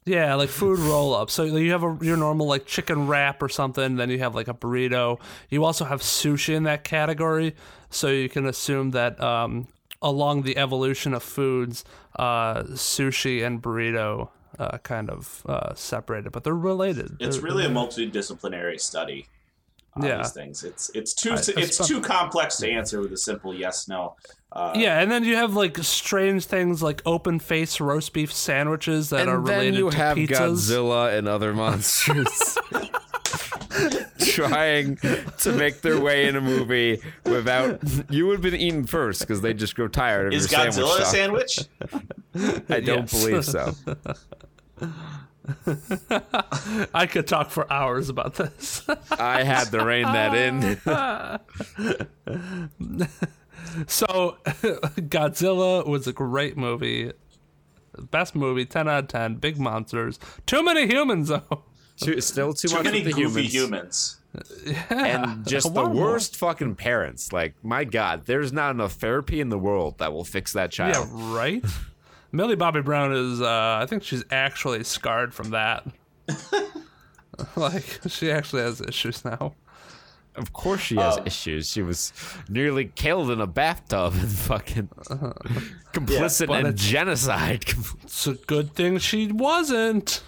yeah, like food roll ups. So you have a your normal like chicken wrap or something, then you have like a burrito. You also have sushi in that category, so you can assume that um, along the evolution of foods, uh, sushi and burrito uh, kind of uh, separated, but they're related. It's They're- really a multidisciplinary study on Yeah. these things. It's it's too I- it's I- too complex to answer with a simple yes no. Uh, yeah, and then you have like strange things like open face roast beef sandwiches that and are then related you to have pizzas. Godzilla and other monsters <laughs> <laughs> <laughs> trying to make their way in a movie without you would have been eaten first because they just grow tired of Is your Godzilla a sandwich. sandwich? <laughs> I don't Yes. believe so. <laughs> I could talk for hours about this. I had to rein that in. so, Godzilla was a great movie. Best movie, 10 out of 10. Big monsters. Too many humans, though. Too, still too, Too much many of the goofy humans. humans. <laughs> and just the want more. worst fucking parents. Like, my God, there's not enough therapy in the world that will fix that child. Yeah, right? <laughs> Millie Bobby Brown is, uh, I think she's actually scarred from that. <laughs> like, she actually has issues now. Of course, she has Um, issues. She was nearly killed in a bathtub and fucking complicit but in it's- genocide. It's a good thing she wasn't.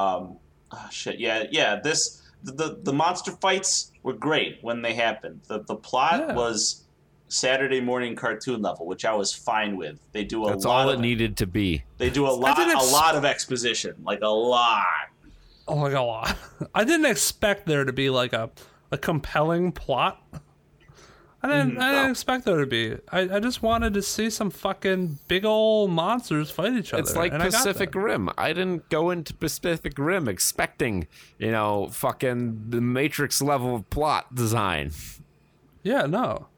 Um, ah, shit. Yeah, yeah. This the, the the monster fights were great when they happened. The the plot Yeah. was Saturday morning cartoon level, which I was fine with. They do a That's lot all of it needed to be. They do a lot a ex- lot of exposition, like a lot. Oh my god. <laughs> I didn't expect there to be like a, a compelling plot. I didn't mm-hmm. I didn't no. expect there to be. I, I just wanted to see some fucking big old monsters fight each other. It's like and I Pacific that. Rim. I didn't go into Pacific Rim expecting, you know, fucking the Matrix level of plot design. Yeah, no.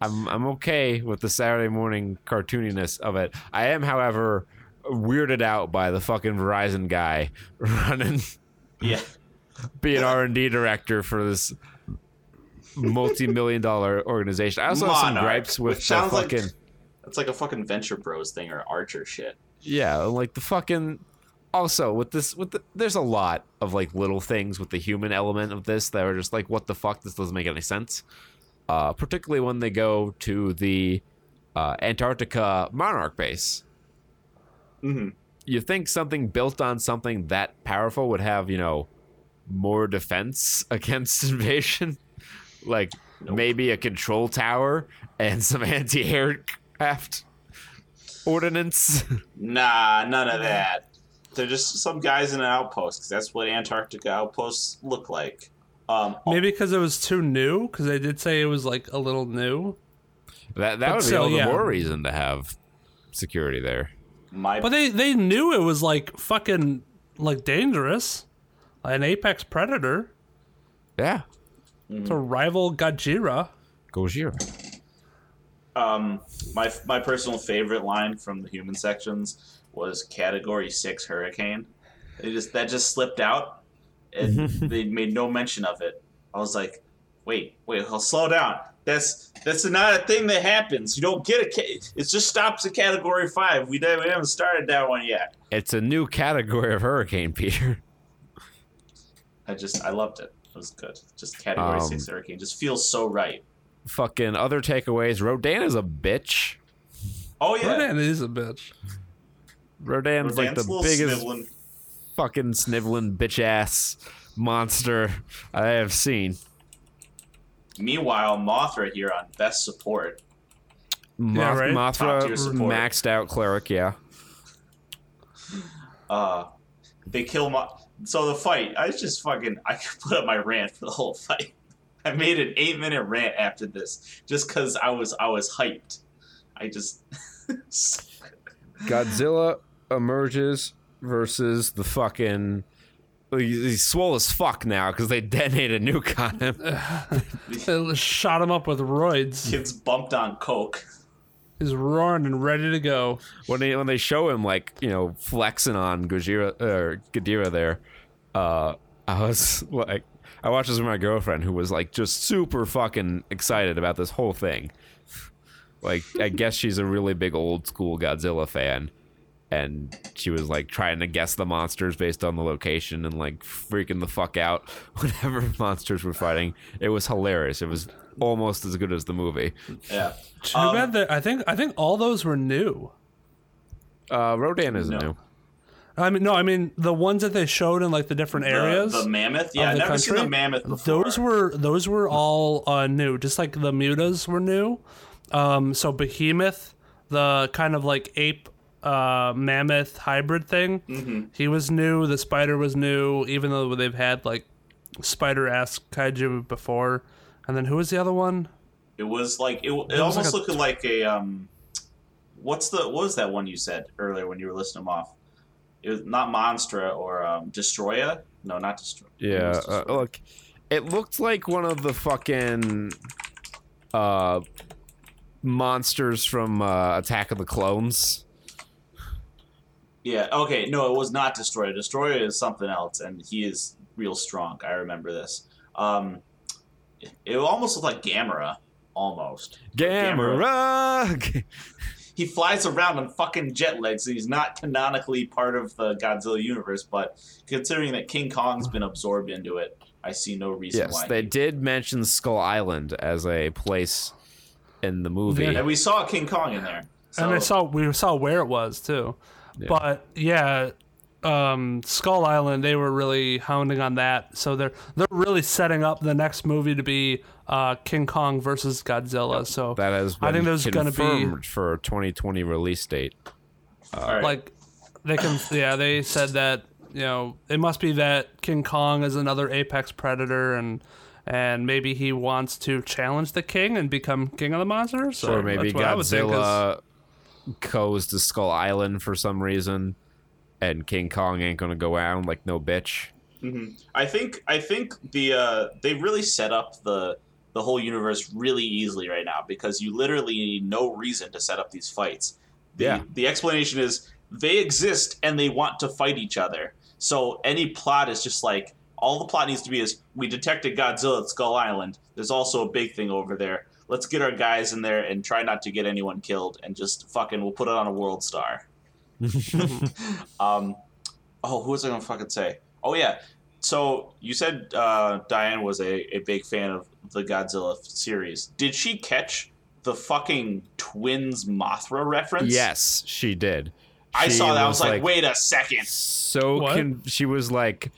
I'm I'm okay with the Saturday morning cartooniness of it. I am, however, weirded out by the fucking Verizon guy <laughs> running, Yeah. <laughs> be an R and D director for this multi-million dollar organization. I also have some gripes with the sounds like- fucking It's like a fucking Venture Bros thing or Archer shit. yeah, like the fucking. Also, with this, with the, there's a lot of like little things with the human element of this that are just like, what the fuck? This doesn't make any sense. Uh, particularly when they go to the uh, Antarctica Monarch base. Mhm. You think something built on something that powerful would have, you know, more defense <laughs> against invasion? Like maybe a control tower and <laughs> some anti-aircraft ordnance? Nah, none of that. They're just some guys in an outpost because that's what Antarctica outposts look like. Um, Maybe because it was too new, because they did say it was like a little new. That that But would be still, all the yeah. more reason to have security there. my But they they knew it was like fucking like dangerous. An apex predator Yeah, to rival Gajira. Gojira. um my my personal favorite line from the human sections was Category Six Hurricane. They just that just slipped out, and <laughs> they made no mention of it. I was like, wait, wait, I'll slow down. That's that's not a thing that happens. You don't get a. Ca- it just stops at Category Five. We, we haven't started that one yet. It's a new category of hurricane, Peter. I just I loved it. It was good. Just Category Um, Six Hurricane just feels so right. Fucking other takeaways. Rodan is a bitch. Oh yeah, Rodan is a bitch. Rodan's like the biggest sniveling. fucking sniveling bitch ass monster I have seen. Meanwhile, Mothra here on best support. Moth- right? Mothra support. maxed out cleric, yeah. Uh, they kill Mo- So the fight, I just fucking I could <laughs> put up my rant for the whole fight. I made an eight minute rant after this just because I was I was hyped. I just <laughs> Godzilla emerges versus the fucking. He's swole as fuck now because they <laughs> detonated a nuke on him. They shot him up with roids. kids bumped on coke. He's roaring and ready to go. when they when they show him like you know flexing on Gojira or Gadira there, uh, I was like, I watched this with my girlfriend who was like just super fucking excited about this whole thing. Like, I <laughs> guess she's a really big old school Godzilla fan. And she was like trying to guess the monsters based on the location and like freaking the fuck out <laughs> whenever monsters were fighting. It was hilarious. It was almost as good as the movie. Yeah. Too Um, bad that I think I think all those were new. Uh, Rodan isn't No. new. I mean, no, I mean the ones that they showed in like the different The- areas. The, mammoth. Yeah, I've the never seen the mammoth before. Those were those were all uh, new, just like the mutas were new. Um, so behemoth, the kind of like ape uh, mammoth hybrid thing, Mm-hmm. he was new. The spider was new, even though they've had like spider-esque kaiju before. And then who was the other one? It was like it, it, was almost like a- looked like a um. What's the what was that one you said earlier when you were listing them off? It was not Monstra or um, Destoroyah. No, not Destoroyah. Yeah, uh, look, it looked like one of the fucking uh monsters from uh, Attack of the Clones. Yeah. Okay. No, it was not Destroyer. Destroyer is something else, and he is real strong. I remember this. Um, it, it almost looked like Gamera, almost. Gamera. <laughs> He flies around on fucking jet legs. and He's not canonically part of the Godzilla universe, but considering that King Kong's been absorbed into it, I see no reason yes, why. they did mention Skull Island as a place in the movie. Yeah. and we saw King Kong in there. So, and I saw we saw where it was too. But yeah, um, Skull Island they were really hounding on that, so they're they're really setting up the next movie to be uh, King Kong versus Godzilla. So That has been I think there's gonna be for a 2020 release date. all right. like they can yeah they said that you know it must be that King Kong is another apex predator and. And maybe he wants to challenge the king and become king of the monsters, Or maybe that's what I would think Godzilla goes to Skull Island for some reason, and King Kong ain't gonna go out like no bitch. I think I think the uh, they really set up the the whole universe really easily right now because you literally need no reason to set up these fights. The, Yeah. The explanation is they exist and they want to fight each other. So any plot is just like all the plot needs to be is we detected Godzilla at Skull Island. There's also a big thing over there. Let's get our guys in there and try not to get anyone killed and just fucking we'll put it on a world star. <laughs> um, oh, who was I gonna fucking say? Oh yeah. So you said uh, Diane was a, a big fan of the Godzilla series. Did she catch the fucking twins Mothra reference? Yes, she did. I saw that. I was like, wait a second. so What? con- she was like,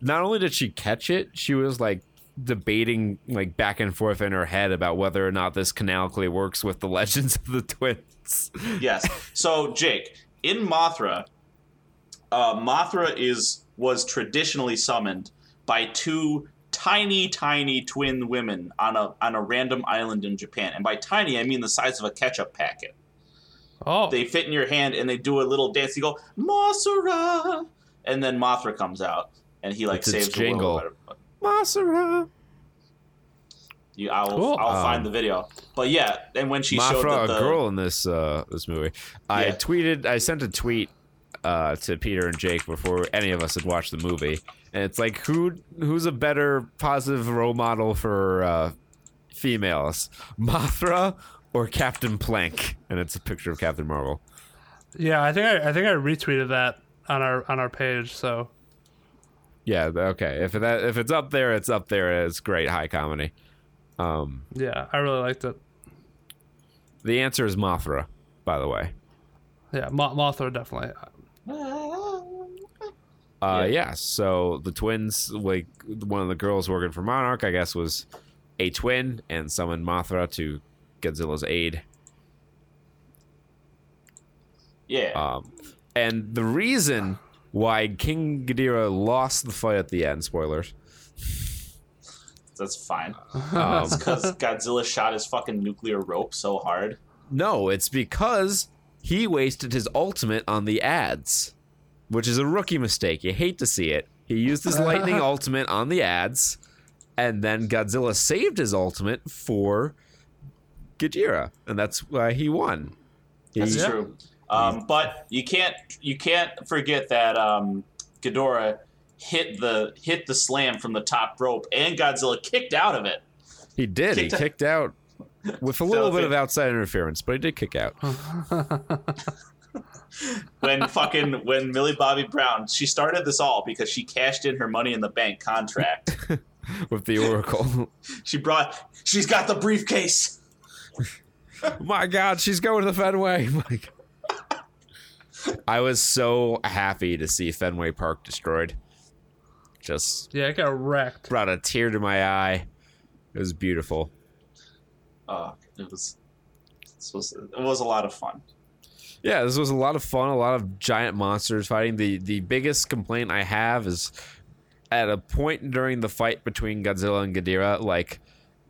not only did she catch it, she was like debating like back and forth in her head about whether or not this canonically works with the <laughs> legends of the twins. yes. So Jake, in Mothra, uh, Mothra is was traditionally summoned by two tiny, tiny twin women on a on a random island in Japan. And by tiny, I mean the size of a ketchup packet. Oh, They fit in your hand and they do a little dance. You go Mothra, and then Mothra comes out and he like It's its saves the world. jingle. Or whatever. Masura. You, I will, Cool. I'll Um, find the video. But yeah, and when she showed Mafra, that the a girl in this uh, this movie. I Yeah. tweeted, I sent a tweet uh, to Peter and Jake before any of us had watched the movie, and it's like who who's a better positive role model for uh, females, Mothra or Captain Plank? And it's a picture of Captain Marvel. yeah. I think I, I think I retweeted that on our on our page. So Yeah, okay. If that if it's up there, it's up there. It's great high comedy. Um, yeah, I really liked it. the answer is Mothra, by the way. Yeah, Mo- Mothra definitely. Uh, Yeah. yeah. So the twins, like one of the girls working for Monarch, I guess, was a twin and summoned Mothra to Godzilla's aid. yeah. Um, and the reason why King Ghidorah lost the fight at the end, spoilers. That's fine. <laughs> Um, because Godzilla shot his fucking nuclear rope so hard. no, it's because he wasted his ultimate on the ads, which is a rookie mistake. You hate to see it. He used his lightning <laughs> ultimate on the ads, and then Godzilla saved his ultimate for Ghidorah, and that's why he won. He- That's Yeah. true. Um, but you can't you can't forget that um, Ghidorah hit the hit the slam from the top rope, and Godzilla kicked out of it. He did. He Kicked out- kicked out with a little So bit of outside interference, but he did kick out. <laughs> when fucking when Millie Bobby Brown, she started this all because she cashed in her money in the bank contract. <laughs> with the Oracle. <laughs> she brought she's got the briefcase. My God, she's going to the Fenway. I was so happy to see Fenway Park destroyed. Just Yeah, it got wrecked. brought a tear to my eye. It was beautiful. Uh, it was this was it was a lot of fun. Yeah, this was a lot of fun. A lot of giant monsters fighting. The the biggest complaint I have is at a point during the fight between Godzilla and Ghidorah, like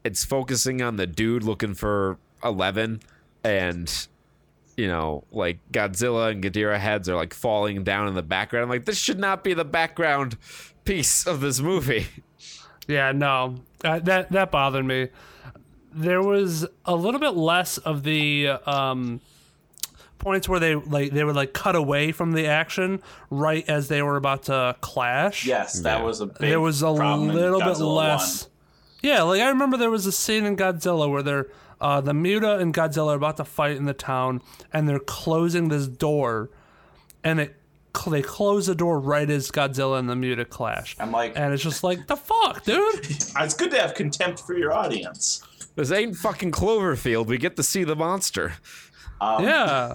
it's focusing on the dude looking for Eleven, and you know, like Godzilla and Ghidorah heads are like falling down in the background. I'm like, this should not be the background piece of this movie. Yeah, no, uh, that that bothered me. There was a little bit less of the um, points where they like they would like cut away from the action right as they were about to clash. Yes, that Yeah. was a big there was a little bit less. 1. Yeah, like I remember there was a scene in Godzilla where they're uh, the MUTO and Godzilla are about to fight in the town, and they're closing this door, and it cl- they close the door right as Godzilla and the MUTO clash. I'm like, and it's just like the fuck, dude. <laughs> it's good to have contempt for your audience. This ain't fucking Cloverfield. We get to see the monster. Um, Yeah,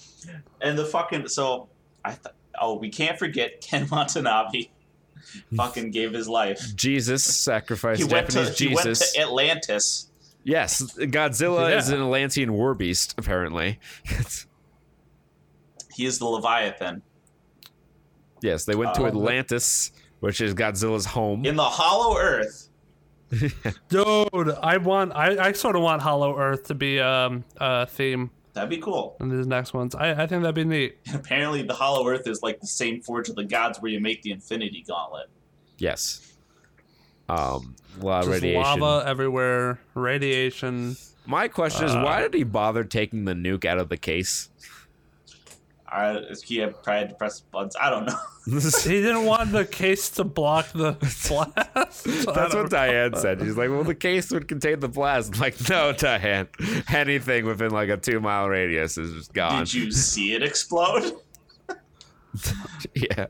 <laughs> And the fucking so I th- oh we can't forget Ken Watanabe <laughs> fucking gave his life. Jesus sacrificed He went to Japanese he went Jesus. to Atlantis. Yes, Godzilla Yeah. is an Atlantean war beast, apparently. He is the Leviathan yes, they went to Oh. Atlantis, which is Godzilla's home. in the Hollow Earth. <laughs> dude. I want. I, I sort of want Hollow Earth to be um a theme That'd be cool. in these next ones. I, I think that'd be neat. <laughs> Apparently, the Hollow Earth is like the same Forge of the Gods where you make the Infinity Gauntlet. yes. Um, a lot of radiation. lava everywhere, radiation. My question is, Uh, why did he bother taking the nuke out of the case? I, he had probably to press buttons. I don't know. <laughs> He didn't want the case to block the blast. <laughs> That's I don't what Diane said. She's like, "Well, the case would contain the blast." I'm like, no, Diane. Anything within like a two mile radius is just gone. Did you see it explode? <laughs> Yeah.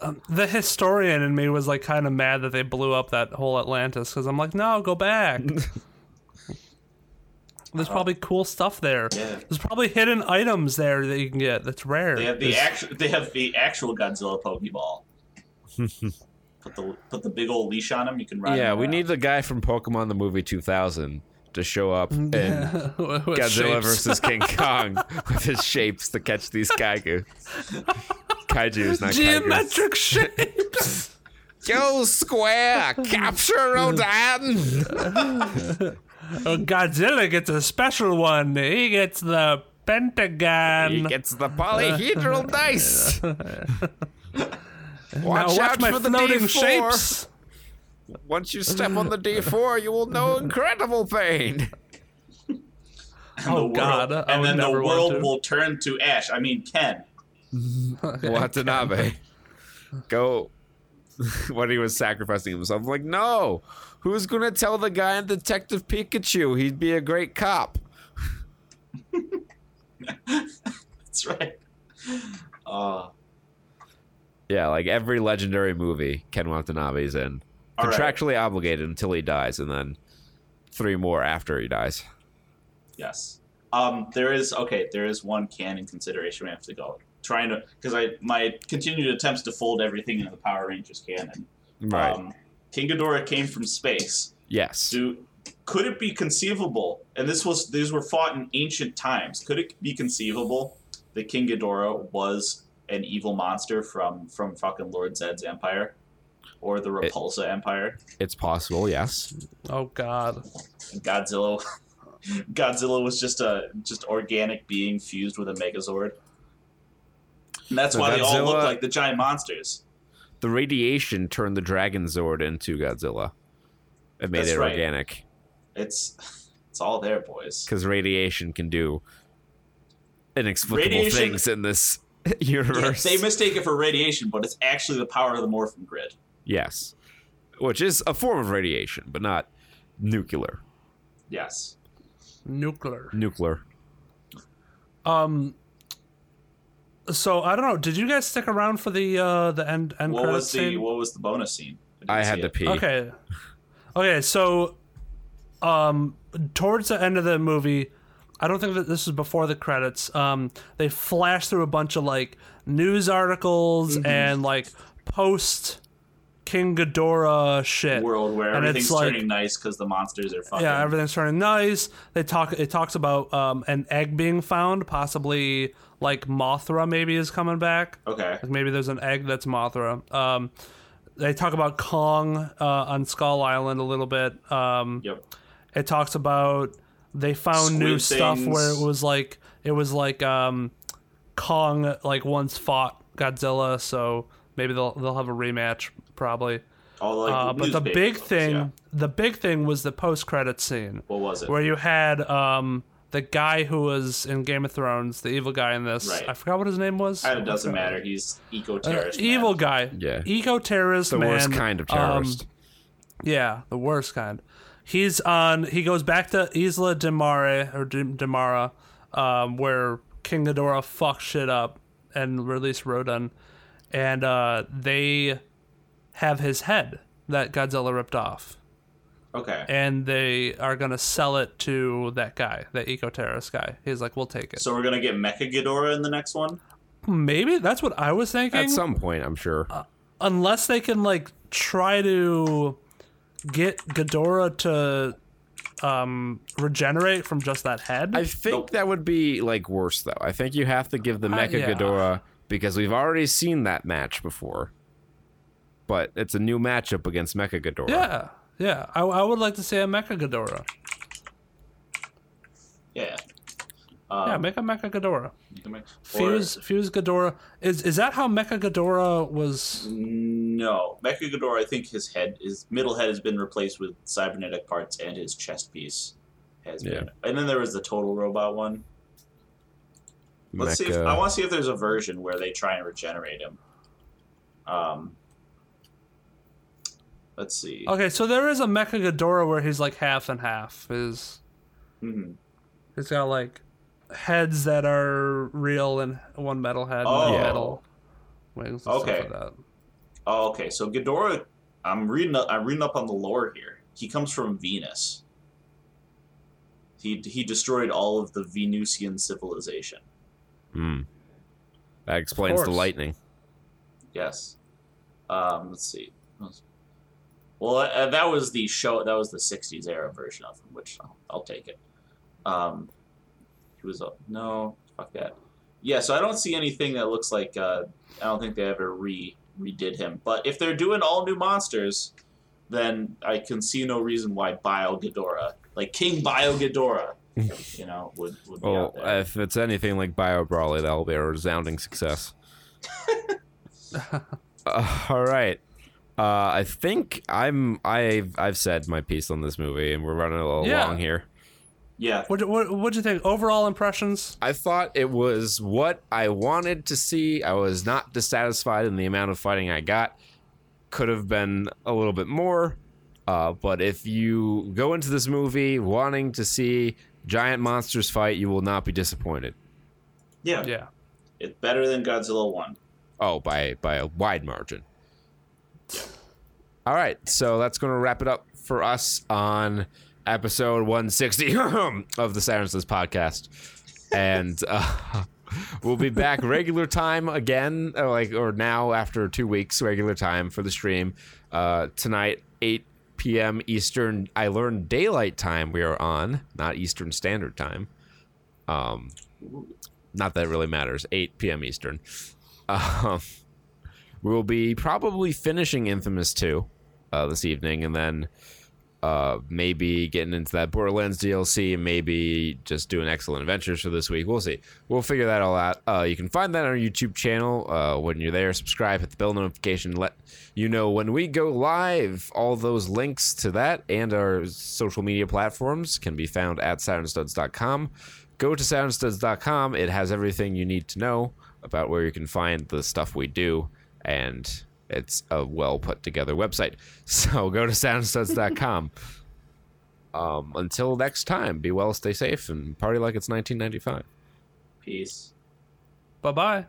Um, the historian in me was like kind of mad that they blew up that whole Atlantis because I'm like, no, go back. There's oh. probably cool stuff there. Yeah. There's probably hidden items there that you can get that's rare. They have the actual. They have the actual Godzilla Pokeball. <laughs> put the put the big old leash on him. You can ride. Yeah, we around. need the guy from Pokemon the movie 2000 to show up <laughs> in with Godzilla shapes. versus King <laughs> Kong with his shapes to catch these kaiju. Kaijus, not kaiju. geometric shapes. Go square, capture Rodan. Oh, Godzilla gets a special one. He gets the pentagon. He gets the polyhedral <laughs> dice. <laughs> now Watch, watch out my for the floating D4. shapes. Once you step on the D4, you will know incredible pain. <laughs> And Oh, the world- God, I and then the world will turn to ash. I mean, Ken. Watanabe. Go. when he was sacrificing himself, I'm like, no. Who's gonna tell the guy in Detective Pikachu he'd be a great cop? <laughs> That's right. Uh, Yeah, like every legendary movie Ken Watanabe's in. All right. Contractually obligated until he dies, and then three more after he dies. yes. Um, there is okay. There is one canon consideration we have to go. Trying to because I my continued attempts to fold everything into the Power Rangers canon. Right. Um, King Ghidorah came from space. yes. Do could it be conceivable? And this was these were fought in ancient times. Could it be conceivable that King Ghidorah was an evil monster from from fucking Lord Zed's empire, or the Repulsa Empire? It's possible, yes. Oh God. Godzilla, <laughs> Godzilla was just a just organic being fused with a Megazord. And that's So why they all look like the giant monsters. The radiation turned the Dragon Zord into Godzilla. It made That's it right. organic. It's <laughs> it's all there, boys. Because radiation can do inexplicable Radiation- things in this <laughs> Yeah, universe. they mistake it for radiation, but it's actually the power of the morphin grid. yes. Which is a form of radiation, but not nuclear. Yes. Nuclear. Nuclear. Um, So I don't know. Did you guys stick around for the uh the end end What credits was the scene? what was the bonus scene? didn't I see had to it. pee. Okay. Okay, so um towards the end of the movie, I don't think that this is before the credits. Um they flash through a bunch of like news articles Mm-hmm. and like post King Ghidorah shit. world where And everything's it's like- turning nice because the monsters are fucking. Yeah, everything's turning nice. They talk. It talks about um, an egg being found, possibly like Mothra. Maybe is coming back. okay. Like maybe there's an egg that's Mothra. Um, they talk about Kong uh, on Skull Island a little bit. Um, Yep. it talks about they found new Squid stuff where it was like it was like um, Kong like once fought Godzilla, so maybe they'll they'll have a rematch probably. All like Uh, but the big thing, yeah. the big thing was the post credit scene What was it? where you had um, the guy who was in Game of Thrones, the evil guy in this. Right. I forgot what his name was. And it doesn't matter. He's eco terrorist. Uh, evil guy. Yeah. Eco terrorist The man. worst kind of um, terrorist. yeah, the worst kind. He's on. He goes back to Isla de Mare or de, de um, where King Ghidorah fucked shit up and released Rodan, and uh, they have his head that Godzilla ripped off, Okay. and they are gonna sell it to that guy, the eco terrorist guy. He's like, "We'll take it." So we're gonna get Mecha Ghidorah in the next one. Maybe that's what I was thinking. At some point, I'm sure. unless they can like try to get Ghidorah to um regenerate from just that head. I think that would be like worse though. I think you have to give the Mecha yeah. Ghidorah because we've already seen that match before. But it's a new matchup against Mecha Ghidorah. yeah, yeah. I, I would like to see a Mecha Ghidorah. Yeah. yeah, Um, make a Mecha Ghidorah. you can make- or- Fuse Fuse Ghidorah. Is is that how Mecha Ghidorah was? No, Mecha Ghidorah. I think his head, his middle head, has been replaced with cybernetic parts, and his chest piece has Yeah. been. And then there was the Total Robot one. Let's see. If, I want to see if there's a version where they try and regenerate him. Um. Let's see. Okay, so there is a Mecha Ghidorah where he's like half and half. His Mhm. he's got like heads that are real and one metal head Oh. and metal wings. And Okay. Stuff like that. Oh, okay. So Ghidorah, I'm reading. Up, I'm reading up on the lore here. He comes from Venus. He he destroyed all of the Venusian civilization. Hmm. That explains the lightning. Yes. Um, let's see. Well, uh, that was the show. That was the '60s era version of him, which I'll, I'll take it. Um, he was a no. Fuck that. Yeah. So I don't see anything that looks like. Uh, I don't think they ever re redid him. But if they're doing all new monsters, then I can see no reason why Bio Ghidorah, like King Bio Ghidorah, <laughs> you know, would would be Well, out there. if it's anything like Bio Broly, that'll be a resounding success. Uh, <laughs> <laughs> all right. Uh, I think I'm I've I've said my piece on this movie, and we're running a little Yeah. long here. yeah. What what what'd you think? Overall impressions? I thought it was what I wanted to see. I was not dissatisfied in the amount of fighting I got. Could have been a little bit more. Uh, but if you go into this movie wanting to see giant monsters fight, you will not be disappointed. Yeah. Yeah. It's better than Godzilla One. Oh, by by a wide margin. All right, so that's going to wrap it up for us on episode 160 <laughs> of the Silences podcast, and uh, <laughs> we'll be back regular time again, or like or now after two weeks, regular time for the stream uh, tonight, 8 p.m. Eastern. I learned daylight time. We are on, not Eastern Standard Time. Um, not that it really matters. 8 p.m. Eastern. <laughs> Um, we will be probably finishing Infamous 2 uh, this evening, and then uh, maybe getting into that Borderlands DLC, and maybe just doing Excellent Adventures for this week. We'll see. We'll figure that all out. Uh, you can find that on our YouTube channel. Uh, when you're there, subscribe, hit the bell notification, let you know when we go live. All those links to that and our social media platforms can be found at sirenstuds.com. Go to sirenstuds.com. It has everything you need to know about where you can find the stuff we do, and it's a well put together website. <laughs> So go to soundstuds.com. <laughs> Um, until next time, be well, stay safe, and party like it's 1995. Peace. Bye bye.